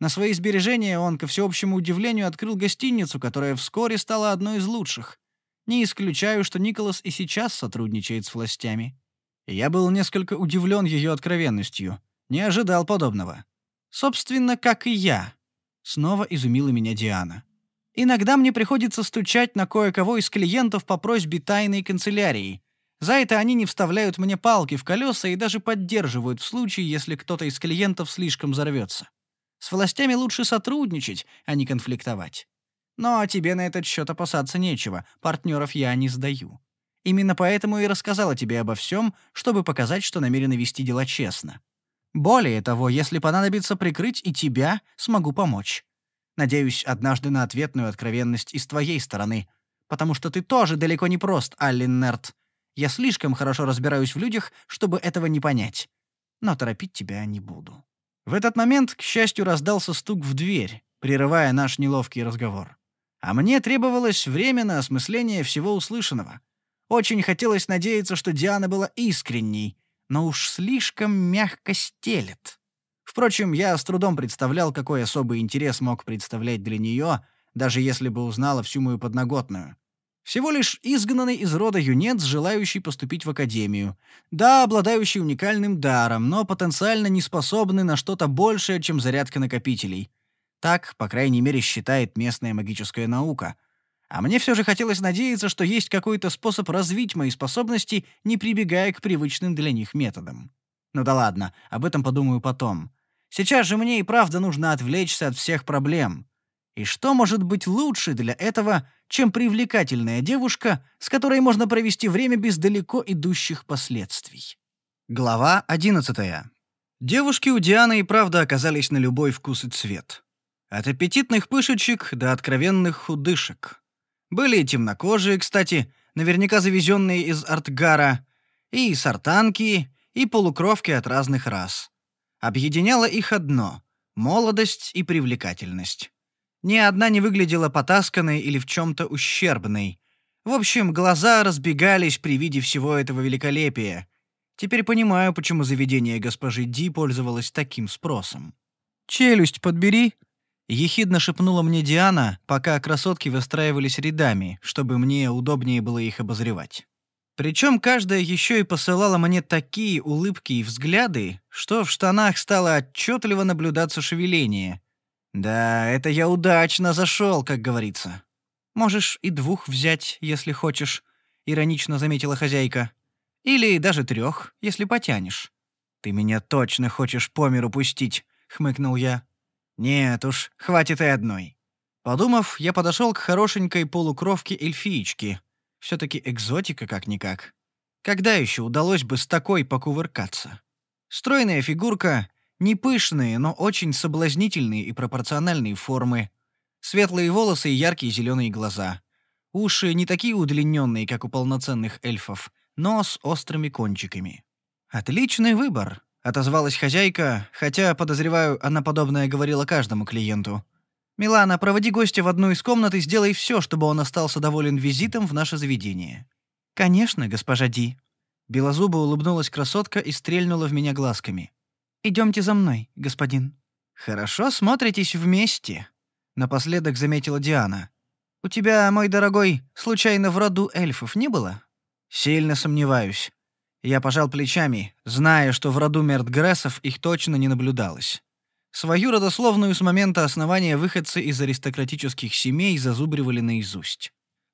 На свои сбережения он, ко всеобщему удивлению, открыл гостиницу, которая вскоре стала одной из лучших. Не исключаю, что Николас и сейчас сотрудничает с властями. Я был несколько удивлен ее откровенностью. Не ожидал подобного. Собственно, как и я. Снова изумила меня Диана. Иногда мне приходится стучать на кое-кого из клиентов по просьбе тайной канцелярии. За это они не вставляют мне палки в колеса и даже поддерживают в случае, если кто-то из клиентов слишком взорвется. С властями лучше сотрудничать, а не конфликтовать. Но тебе на этот счет опасаться нечего, партнеров я не сдаю. Именно поэтому и рассказала тебе обо всем, чтобы показать, что намерена вести дела честно. Более того, если понадобится прикрыть и тебя, смогу помочь. Надеюсь, однажды на ответную откровенность и с твоей стороны. Потому что ты тоже далеко не прост, Аллен Нерт. Я слишком хорошо разбираюсь в людях, чтобы этого не понять. Но торопить тебя не буду». В этот момент, к счастью, раздался стук в дверь, прерывая наш неловкий разговор. А мне требовалось время на осмысление всего услышанного. Очень хотелось надеяться, что Диана была искренней, но уж слишком мягко стелет. Впрочем, я с трудом представлял, какой особый интерес мог представлять для нее, даже если бы узнала всю мою подноготную. Всего лишь изгнанный из рода юнец, желающий поступить в академию. Да, обладающий уникальным даром, но потенциально не способный на что-то большее, чем зарядка накопителей. Так, по крайней мере, считает местная магическая наука. А мне все же хотелось надеяться, что есть какой-то способ развить мои способности, не прибегая к привычным для них методам. Ну да ладно, об этом подумаю потом. Сейчас же мне и правда нужно отвлечься от всех проблем. И что может быть лучше для этого, чем привлекательная девушка, с которой можно провести время без далеко идущих последствий? Глава 11. Девушки у Дианы и правда оказались на любой вкус и цвет. От аппетитных пышечек до откровенных худышек. Были и темнокожие, кстати, наверняка завезенные из Артгара, и сартанки, и полукровки от разных рас. Объединяло их одно — молодость и привлекательность. Ни одна не выглядела потасканной или в чем-то ущербной. В общем, глаза разбегались при виде всего этого великолепия. Теперь понимаю, почему заведение госпожи Ди пользовалось таким спросом. «Челюсть подбери», — ехидно шепнула мне Диана, пока красотки выстраивались рядами, чтобы мне удобнее было их обозревать. Причем каждая еще и посылала мне такие улыбки и взгляды, что в штанах стало отчетливо наблюдаться шевеление. Да, это я удачно зашел, как говорится. Можешь и двух взять, если хочешь, иронично заметила хозяйка. Или даже трех, если потянешь. Ты меня точно хочешь по миру пустить, хмыкнул я. Нет уж, хватит и одной. Подумав, я подошел к хорошенькой полукровке эльфиечки — все-таки экзотика как-никак. Когда еще удалось бы с такой покувыркаться? Стройная фигурка, не пышные, но очень соблазнительные и пропорциональные формы, светлые волосы и яркие зеленые глаза. Уши не такие удлиненные, как у полноценных эльфов, но с острыми кончиками. «Отличный выбор», — отозвалась хозяйка, хотя, подозреваю, она подобное говорила каждому клиенту. «Милана, проводи гостя в одну из комнат и сделай все, чтобы он остался доволен визитом в наше заведение». «Конечно, госпожа Ди». Белозуба улыбнулась красотка и стрельнула в меня глазками. Идемте за мной, господин». «Хорошо смотритесь вместе», — напоследок заметила Диана. «У тебя, мой дорогой, случайно в роду эльфов не было?» «Сильно сомневаюсь». Я пожал плечами, зная, что в роду Мертгрессов их точно не наблюдалось. Свою родословную с момента основания выходцы из аристократических семей зазубривали наизусть.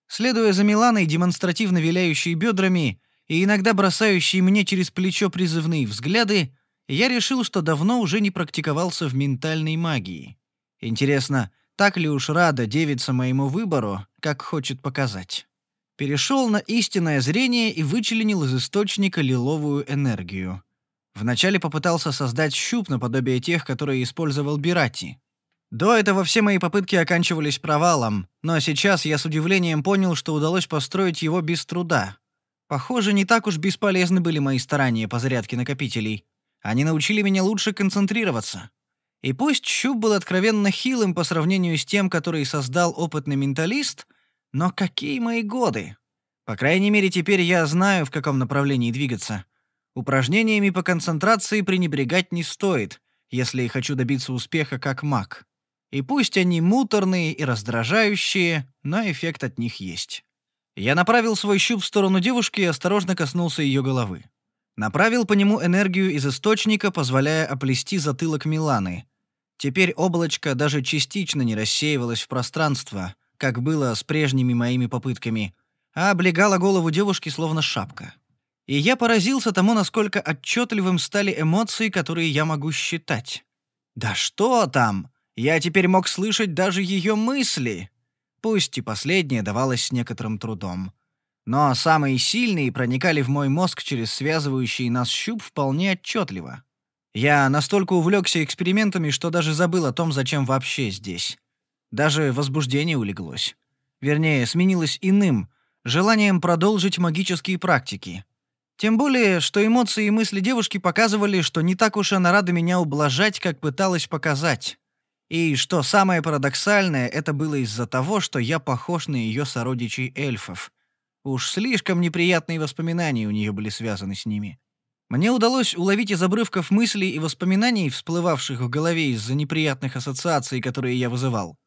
Следуя за Миланой, демонстративно виляющей бедрами и иногда бросающей мне через плечо призывные взгляды, я решил, что давно уже не практиковался в ментальной магии. Интересно, так ли уж рада девица моему выбору, как хочет показать? Перешел на истинное зрение и вычленил из источника лиловую энергию. Вначале попытался создать щуп наподобие тех, которые использовал Бирати. До этого все мои попытки оканчивались провалом, но сейчас я с удивлением понял, что удалось построить его без труда. Похоже, не так уж бесполезны были мои старания по зарядке накопителей. Они научили меня лучше концентрироваться. И пусть щуп был откровенно хилым по сравнению с тем, который создал опытный менталист, но какие мои годы! По крайней мере, теперь я знаю, в каком направлении двигаться. Упражнениями по концентрации пренебрегать не стоит, если я хочу добиться успеха как маг. И пусть они муторные и раздражающие, но эффект от них есть. Я направил свой щуп в сторону девушки и осторожно коснулся ее головы. Направил по нему энергию из источника, позволяя оплести затылок Миланы. Теперь облачко даже частично не рассеивалось в пространство, как было с прежними моими попытками, а облегало голову девушки словно шапка. И я поразился тому, насколько отчетливым стали эмоции, которые я могу считать. Да что там? Я теперь мог слышать даже ее мысли. Пусть и последнее давалось с некоторым трудом. Но самые сильные проникали в мой мозг через связывающий нас щуп вполне отчетливо. Я настолько увлекся экспериментами, что даже забыл о том, зачем вообще здесь. Даже возбуждение улеглось. Вернее, сменилось иным, желанием продолжить магические практики. Тем более, что эмоции и мысли девушки показывали, что не так уж она рада меня ублажать, как пыталась показать. И что самое парадоксальное, это было из-за того, что я похож на ее сородичей эльфов. Уж слишком неприятные воспоминания у нее были связаны с ними. Мне удалось уловить из обрывков мыслей и воспоминаний, всплывавших в голове из-за неприятных ассоциаций, которые я вызывал.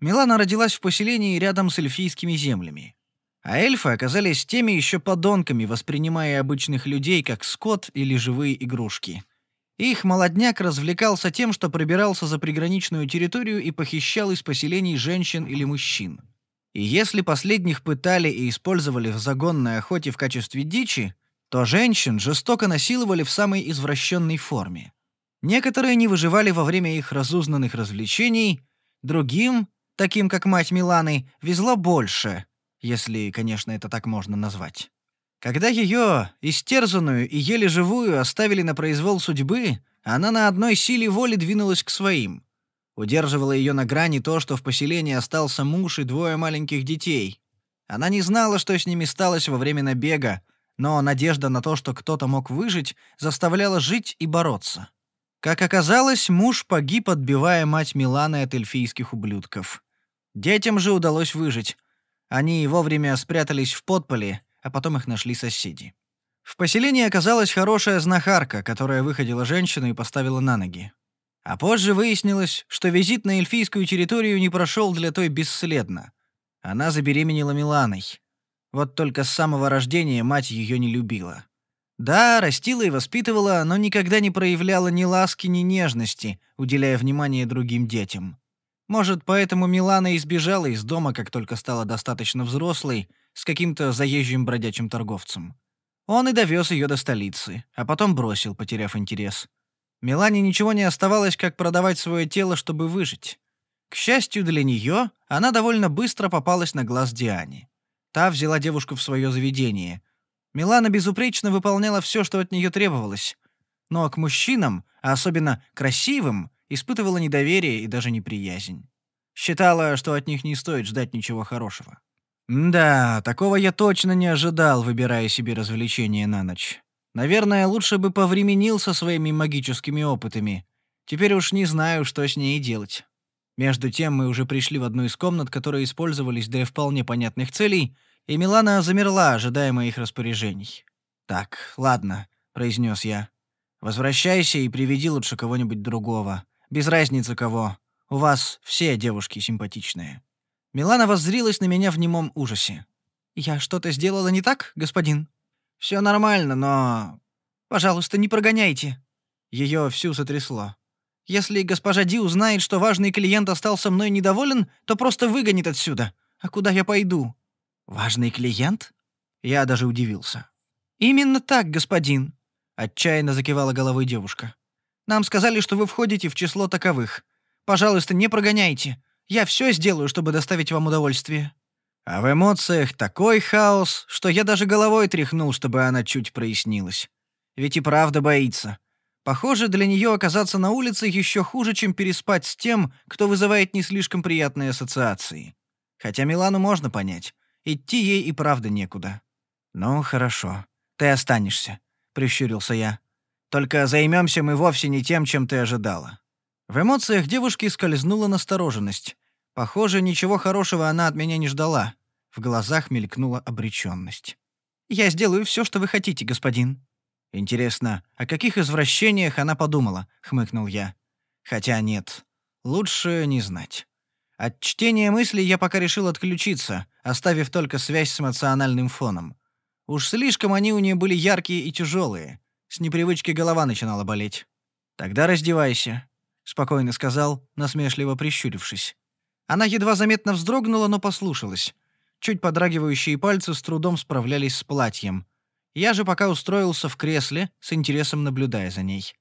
Милана родилась в поселении рядом с эльфийскими землями. А эльфы оказались теми еще подонками, воспринимая обычных людей как скот или живые игрушки. Их молодняк развлекался тем, что пробирался за приграничную территорию и похищал из поселений женщин или мужчин. И если последних пытали и использовали в загонной охоте в качестве дичи, то женщин жестоко насиловали в самой извращенной форме. Некоторые не выживали во время их разузнанных развлечений, другим, таким как мать Миланы, везло больше, если, конечно, это так можно назвать. Когда ее, истерзанную и еле живую, оставили на произвол судьбы, она на одной силе воли двинулась к своим — Удерживало ее на грани то, что в поселении остался муж и двое маленьких детей. Она не знала, что с ними сталось во время набега, но надежда на то, что кто-то мог выжить, заставляла жить и бороться. Как оказалось, муж погиб, отбивая мать Миланы от эльфийских ублюдков. Детям же удалось выжить. Они вовремя спрятались в подполе, а потом их нашли соседи. В поселении оказалась хорошая знахарка, которая выходила женщину и поставила на ноги. А позже выяснилось, что визит на эльфийскую территорию не прошел для той бесследно. Она забеременела Миланой. Вот только с самого рождения мать ее не любила. Да, растила и воспитывала, но никогда не проявляла ни ласки, ни нежности, уделяя внимание другим детям. Может, поэтому Милана избежала из дома, как только стала достаточно взрослой, с каким-то заезжим бродячим торговцем. Он и довез ее до столицы, а потом бросил, потеряв интерес. Милане ничего не оставалось, как продавать свое тело, чтобы выжить. К счастью для нее, она довольно быстро попалась на глаз Диане. Та взяла девушку в свое заведение. Милана безупречно выполняла все, что от нее требовалось. Но к мужчинам, а особенно красивым, испытывала недоверие и даже неприязнь. Считала, что от них не стоит ждать ничего хорошего. Да, такого я точно не ожидал, выбирая себе развлечение на ночь. Наверное, лучше бы повременил со своими магическими опытами. Теперь уж не знаю, что с ней делать. Между тем мы уже пришли в одну из комнат, которые использовались для вполне понятных целей, и Милана замерла, ожидая моих распоряжений. «Так, ладно», — произнес я. «Возвращайся и приведи лучше кого-нибудь другого. Без разницы кого. У вас все девушки симпатичные». Милана воззрилась на меня в немом ужасе. «Я что-то сделала не так, господин?» «Все нормально, но...» «Пожалуйста, не прогоняйте». Ее всю сотрясло. «Если госпожа Ди узнает, что важный клиент остался мной недоволен, то просто выгонит отсюда. А куда я пойду?» «Важный клиент?» Я даже удивился. «Именно так, господин», — отчаянно закивала головой девушка. «Нам сказали, что вы входите в число таковых. Пожалуйста, не прогоняйте. Я все сделаю, чтобы доставить вам удовольствие». А в эмоциях такой хаос, что я даже головой тряхнул, чтобы она чуть прояснилась. Ведь и правда боится. Похоже, для нее оказаться на улице еще хуже, чем переспать с тем, кто вызывает не слишком приятные ассоциации. Хотя Милану можно понять. Идти ей и правда некуда. «Ну, хорошо. Ты останешься», — прищурился я. «Только займемся мы вовсе не тем, чем ты ожидала». В эмоциях девушки скользнула настороженность. Похоже, ничего хорошего она от меня не ждала. В глазах мелькнула обреченность. «Я сделаю все, что вы хотите, господин». «Интересно, о каких извращениях она подумала?» — хмыкнул я. «Хотя нет, лучше не знать». От чтения мыслей я пока решил отключиться, оставив только связь с эмоциональным фоном. Уж слишком они у нее были яркие и тяжелые. С непривычки голова начинала болеть. «Тогда раздевайся», — спокойно сказал, насмешливо прищурившись. Она едва заметно вздрогнула, но послушалась. Чуть подрагивающие пальцы с трудом справлялись с платьем. Я же пока устроился в кресле, с интересом наблюдая за ней.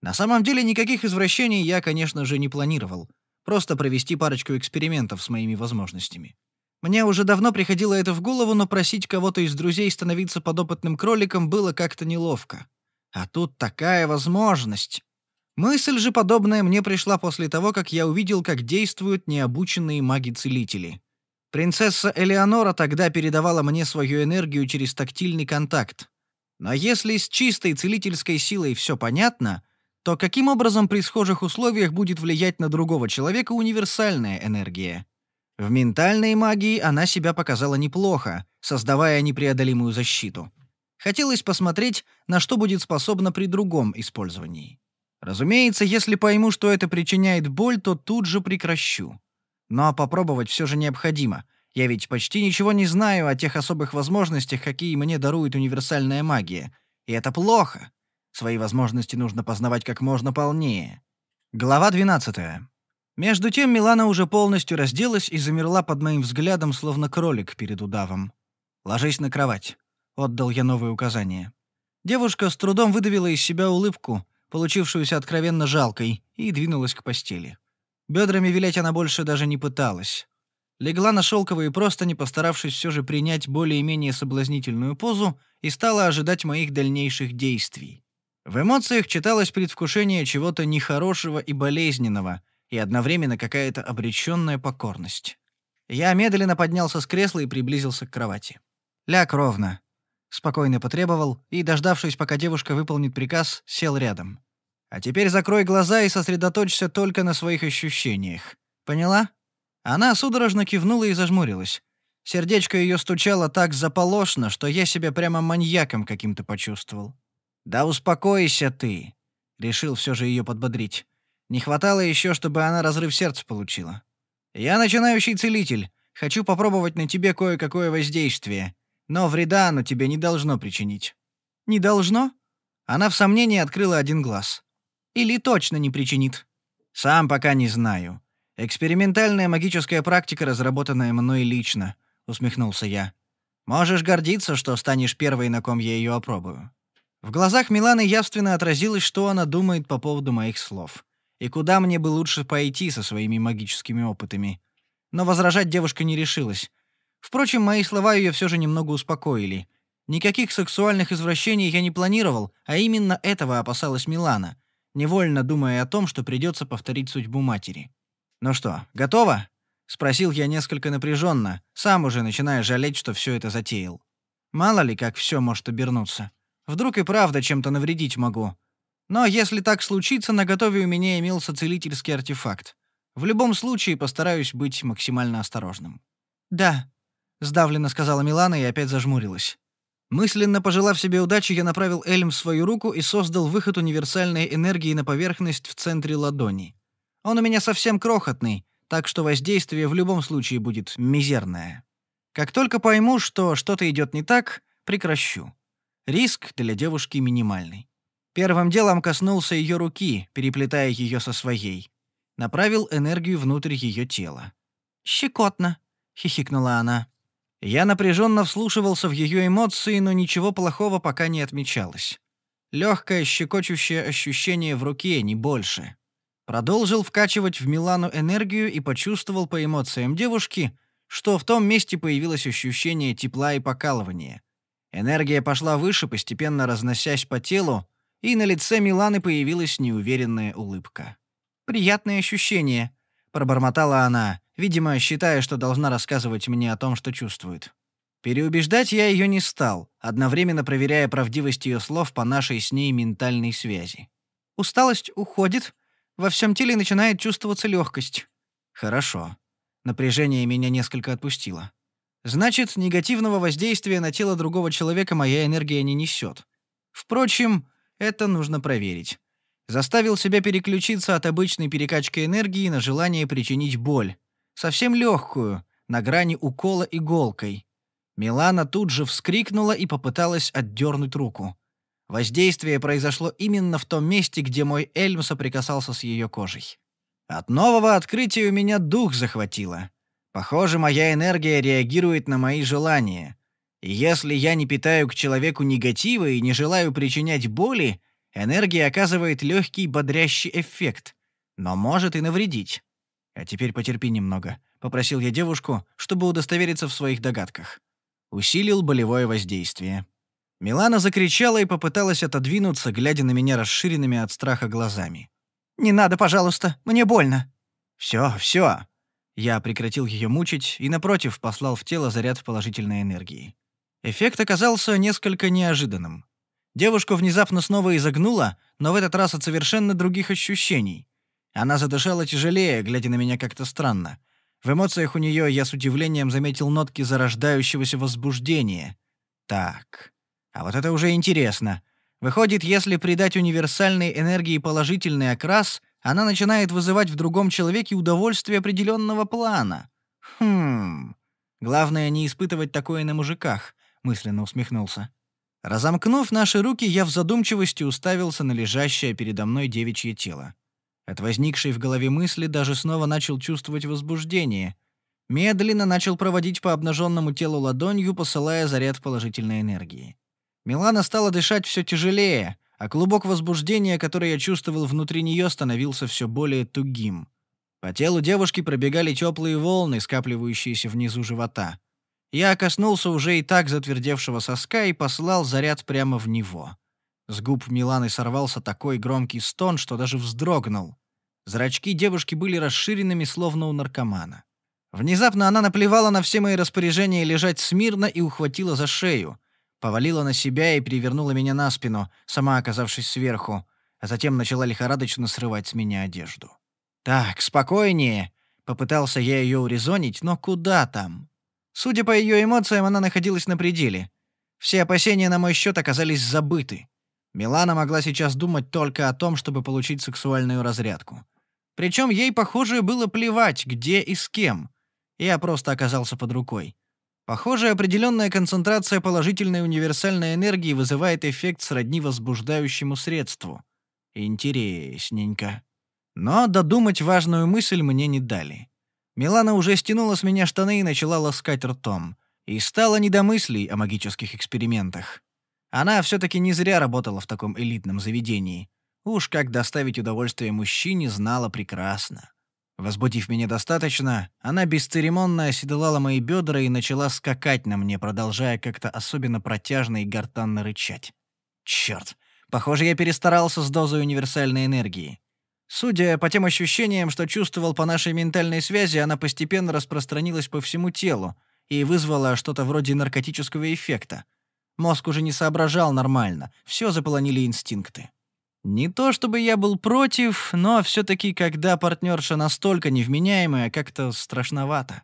На самом деле никаких извращений я, конечно же, не планировал. Просто провести парочку экспериментов с моими возможностями. Мне уже давно приходило это в голову, но просить кого-то из друзей становиться подопытным кроликом было как-то неловко. А тут такая возможность. Мысль же подобная мне пришла после того, как я увидел, как действуют необученные маги-целители. Принцесса Элеонора тогда передавала мне свою энергию через тактильный контакт. Но если с чистой целительской силой все понятно, то каким образом при схожих условиях будет влиять на другого человека универсальная энергия? В ментальной магии она себя показала неплохо, создавая непреодолимую защиту. Хотелось посмотреть, на что будет способна при другом использовании. Разумеется, если пойму, что это причиняет боль, то тут же прекращу. Но попробовать все же необходимо. Я ведь почти ничего не знаю о тех особых возможностях, какие мне дарует универсальная магия. И это плохо. Свои возможности нужно познавать как можно полнее. Глава 12. Между тем Милана уже полностью разделась и замерла под моим взглядом, словно кролик перед удавом. «Ложись на кровать», — отдал я новые указания. Девушка с трудом выдавила из себя улыбку, получившуюся откровенно жалкой, и двинулась к постели. Бедрами вилять она больше даже не пыталась. Легла на шелковые простыни, постаравшись все же принять более-менее соблазнительную позу, и стала ожидать моих дальнейших действий. В эмоциях читалось предвкушение чего-то нехорошего и болезненного, и одновременно какая-то обреченная покорность. Я медленно поднялся с кресла и приблизился к кровати. «Ляг ровно», — спокойно потребовал и, дождавшись, пока девушка выполнит приказ, сел рядом. А теперь закрой глаза и сосредоточься только на своих ощущениях. Поняла? Она судорожно кивнула и зажмурилась. Сердечко ее стучало так заполошно, что я себя прямо маньяком каким-то почувствовал. «Да успокойся ты!» — решил все же ее подбодрить. Не хватало еще, чтобы она разрыв сердца получила. «Я начинающий целитель. Хочу попробовать на тебе кое-какое воздействие. Но вреда оно тебе не должно причинить». «Не должно?» Она в сомнении открыла один глаз. Или точно не причинит? Сам пока не знаю. Экспериментальная магическая практика, разработанная мной лично, усмехнулся я. Можешь гордиться, что станешь первой, на ком я ее опробую. В глазах Миланы явственно отразилось, что она думает по поводу моих слов. И куда мне бы лучше пойти со своими магическими опытами. Но возражать девушка не решилась. Впрочем, мои слова ее все же немного успокоили. Никаких сексуальных извращений я не планировал, а именно этого опасалась Милана — невольно думая о том, что придется повторить судьбу матери. «Ну что, готово?» — спросил я несколько напряженно, сам уже начиная жалеть, что все это затеял. Мало ли, как все может обернуться. Вдруг и правда чем-то навредить могу. Но если так случится, на готове у меня имелся целительский артефакт. В любом случае постараюсь быть максимально осторожным. «Да», — сдавленно сказала Милана и опять зажмурилась. Мысленно пожелав себе удачи, я направил Эльм в свою руку и создал выход универсальной энергии на поверхность в центре ладони. Он у меня совсем крохотный, так что воздействие в любом случае будет мизерное. Как только пойму, что что-то идет не так, прекращу. Риск для девушки минимальный. Первым делом коснулся ее руки, переплетая ее со своей. Направил энергию внутрь ее тела. «Щекотно», — хихикнула она. Я напряженно вслушивался в ее эмоции, но ничего плохого пока не отмечалось. Легкое щекочущее ощущение в руке, не больше. Продолжил вкачивать в Милану энергию и почувствовал по эмоциям девушки, что в том месте появилось ощущение тепла и покалывания. Энергия пошла выше, постепенно разносясь по телу, и на лице Миланы появилась неуверенная улыбка. «Приятное ощущение», — пробормотала она, видимо, считая, что должна рассказывать мне о том, что чувствует. Переубеждать я ее не стал, одновременно проверяя правдивость ее слов по нашей с ней ментальной связи. Усталость уходит, во всем теле начинает чувствоваться легкость. Хорошо. Напряжение меня несколько отпустило. Значит, негативного воздействия на тело другого человека моя энергия не несет. Впрочем, это нужно проверить. Заставил себя переключиться от обычной перекачки энергии на желание причинить боль. Совсем легкую, на грани укола иголкой. Милана тут же вскрикнула и попыталась отдернуть руку. Воздействие произошло именно в том месте, где мой эльм соприкасался с ее кожей. От нового открытия у меня дух захватило. Похоже, моя энергия реагирует на мои желания. И если я не питаю к человеку негатива и не желаю причинять боли, энергия оказывает легкий бодрящий эффект, но может и навредить. А теперь потерпи немного, попросил я девушку, чтобы удостовериться в своих догадках. Усилил болевое воздействие. Милана закричала и попыталась отодвинуться, глядя на меня расширенными от страха глазами. «Не надо, пожалуйста, мне больно». «Все, все». Я прекратил ее мучить и, напротив, послал в тело заряд положительной энергии. Эффект оказался несколько неожиданным. Девушку внезапно снова изогнула, но в этот раз от совершенно других ощущений. Она задышала тяжелее, глядя на меня как-то странно. В эмоциях у нее я с удивлением заметил нотки зарождающегося возбуждения. Так, а вот это уже интересно. Выходит, если придать универсальной энергии положительный окрас, она начинает вызывать в другом человеке удовольствие определенного плана. Хм. Главное не испытывать такое на мужиках, мысленно усмехнулся. Разомкнув наши руки, я в задумчивости уставился на лежащее передо мной девичье тело. От возникшей в голове мысли даже снова начал чувствовать возбуждение. Медленно начал проводить по обнаженному телу ладонью, посылая заряд положительной энергии. Милана стала дышать все тяжелее, а клубок возбуждения, который я чувствовал внутри нее, становился все более тугим. По телу девушки пробегали теплые волны, скапливающиеся внизу живота. Я коснулся уже и так затвердевшего соска и послал заряд прямо в него. С губ Миланы сорвался такой громкий стон, что даже вздрогнул. Зрачки девушки были расширенными, словно у наркомана. Внезапно она наплевала на все мои распоряжения лежать смирно и ухватила за шею повалила на себя и перевернула меня на спину, сама оказавшись сверху, а затем начала лихорадочно срывать с меня одежду. «Так, спокойнее!» — попытался я ее урезонить, но куда там? Судя по ее эмоциям, она находилась на пределе. Все опасения на мой счет оказались забыты. Милана могла сейчас думать только о том, чтобы получить сексуальную разрядку. Причем ей, похоже, было плевать, где и с кем. Я просто оказался под рукой. Похоже, определенная концентрация положительной универсальной энергии вызывает эффект сродни возбуждающему средству. Интересненько. Но додумать важную мысль мне не дали. Милана уже стянула с меня штаны и начала ласкать ртом. И стало не до мыслей о магических экспериментах. Она все-таки не зря работала в таком элитном заведении. Уж как доставить удовольствие мужчине, знала прекрасно. Возбудив меня достаточно, она бесцеремонно оседлала мои бедра и начала скакать на мне, продолжая как-то особенно протяжно и гортанно рычать. Черт, похоже, я перестарался с дозой универсальной энергии. Судя по тем ощущениям, что чувствовал по нашей ментальной связи, она постепенно распространилась по всему телу и вызвала что-то вроде наркотического эффекта. Мозг уже не соображал нормально, все заполонили инстинкты. Не то чтобы я был против, но все-таки, когда партнерша настолько невменяемая, как-то страшновато.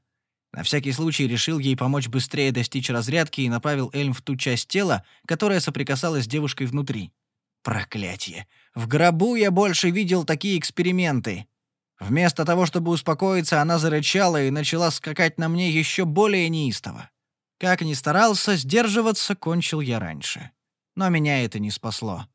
На всякий случай решил ей помочь быстрее достичь разрядки и направил Эльм в ту часть тела, которая соприкасалась с девушкой внутри. Проклятие. В гробу я больше видел такие эксперименты. Вместо того, чтобы успокоиться, она зарычала и начала скакать на мне еще более неистово. Как ни старался, сдерживаться кончил я раньше. Но меня это не спасло.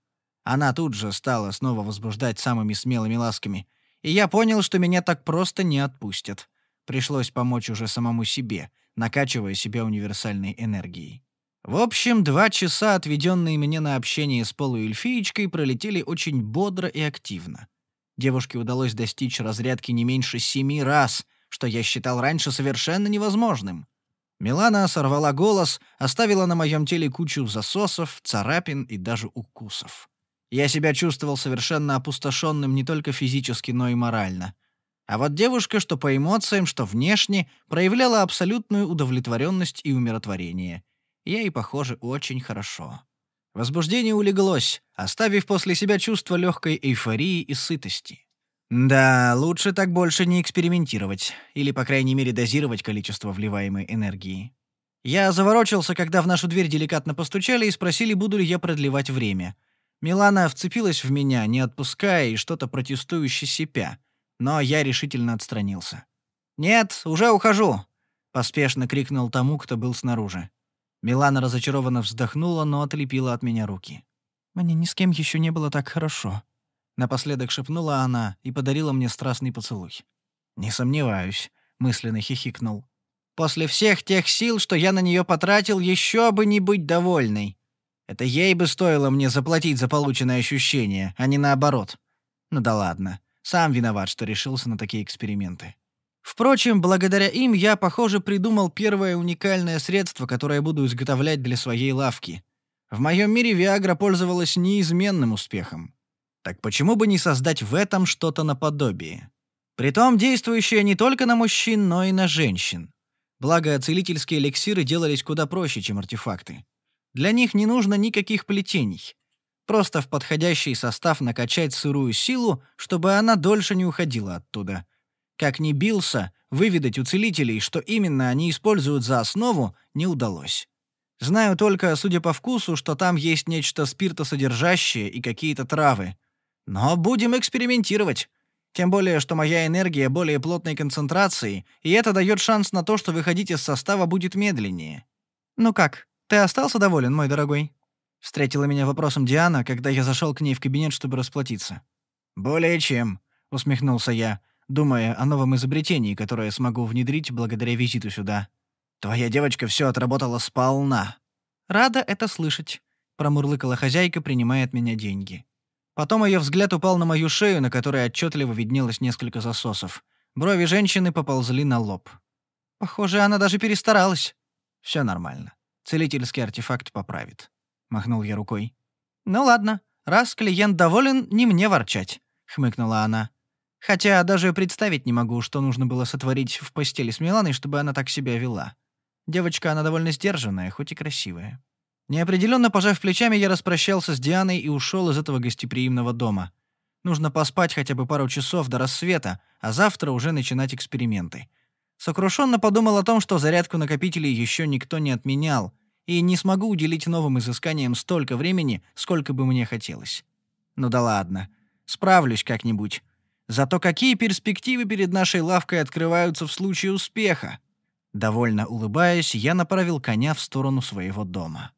Она тут же стала снова возбуждать самыми смелыми ласками, и я понял, что меня так просто не отпустят. Пришлось помочь уже самому себе, накачивая себя универсальной энергией. В общем, два часа, отведенные мне на общение с полуэльфиечкой, пролетели очень бодро и активно. Девушке удалось достичь разрядки не меньше семи раз, что я считал раньше совершенно невозможным. Милана сорвала голос, оставила на моем теле кучу засосов, царапин и даже укусов. Я себя чувствовал совершенно опустошенным не только физически, но и морально. А вот девушка, что по эмоциям, что внешне, проявляла абсолютную удовлетворенность и умиротворение. Ей, похоже, очень хорошо. Возбуждение улеглось, оставив после себя чувство легкой эйфории и сытости. Да, лучше так больше не экспериментировать, или, по крайней мере, дозировать количество вливаемой энергии. Я заворочился, когда в нашу дверь деликатно постучали и спросили, буду ли я продлевать время. Милана вцепилась в меня, не отпуская и что-то протестующе сипя. Но я решительно отстранился. «Нет, уже ухожу!» — поспешно крикнул тому, кто был снаружи. Милана разочарованно вздохнула, но отлепила от меня руки. «Мне ни с кем еще не было так хорошо», — напоследок шепнула она и подарила мне страстный поцелуй. «Не сомневаюсь», — мысленно хихикнул. «После всех тех сил, что я на нее потратил, еще бы не быть довольной. Это ей бы стоило мне заплатить за полученное ощущение, а не наоборот. Ну да ладно. Сам виноват, что решился на такие эксперименты. Впрочем, благодаря им я, похоже, придумал первое уникальное средство, которое буду изготовлять для своей лавки. В моем мире Виагра пользовалась неизменным успехом. Так почему бы не создать в этом что-то наподобие? Притом действующее не только на мужчин, но и на женщин. Благо, целительские эликсиры делались куда проще, чем артефакты. Для них не нужно никаких плетений. Просто в подходящий состав накачать сырую силу, чтобы она дольше не уходила оттуда. Как ни бился, выведать у целителей, что именно они используют за основу, не удалось. Знаю только, судя по вкусу, что там есть нечто спиртосодержащее и какие-то травы. Но будем экспериментировать. Тем более, что моя энергия более плотной концентрации, и это дает шанс на то, что выходить из состава будет медленнее. Ну как, «Ты остался доволен, мой дорогой?» Встретила меня вопросом Диана, когда я зашел к ней в кабинет, чтобы расплатиться. «Более чем», — усмехнулся я, думая о новом изобретении, которое смогу внедрить благодаря визиту сюда. «Твоя девочка все отработала сполна». «Рада это слышать», — промурлыкала хозяйка, принимая от меня деньги. Потом ее взгляд упал на мою шею, на которой отчетливо виднелось несколько засосов. Брови женщины поползли на лоб. «Похоже, она даже перестаралась». Все нормально. Целительский артефакт поправит. Махнул я рукой. Ну ладно, раз клиент доволен, не мне ворчать, хмыкнула она. Хотя даже представить не могу, что нужно было сотворить в постели с Миланой, чтобы она так себя вела. Девочка она довольно сдержанная, хоть и красивая. Неопределенно пожав плечами, я распрощался с Дианой и ушел из этого гостеприимного дома. Нужно поспать хотя бы пару часов до рассвета, а завтра уже начинать эксперименты. Сокрушенно подумал о том, что зарядку накопителей еще никто не отменял, и не смогу уделить новым изысканиям столько времени, сколько бы мне хотелось. Ну да ладно, справлюсь как-нибудь. Зато какие перспективы перед нашей лавкой открываются в случае успеха? Довольно улыбаясь, я направил коня в сторону своего дома.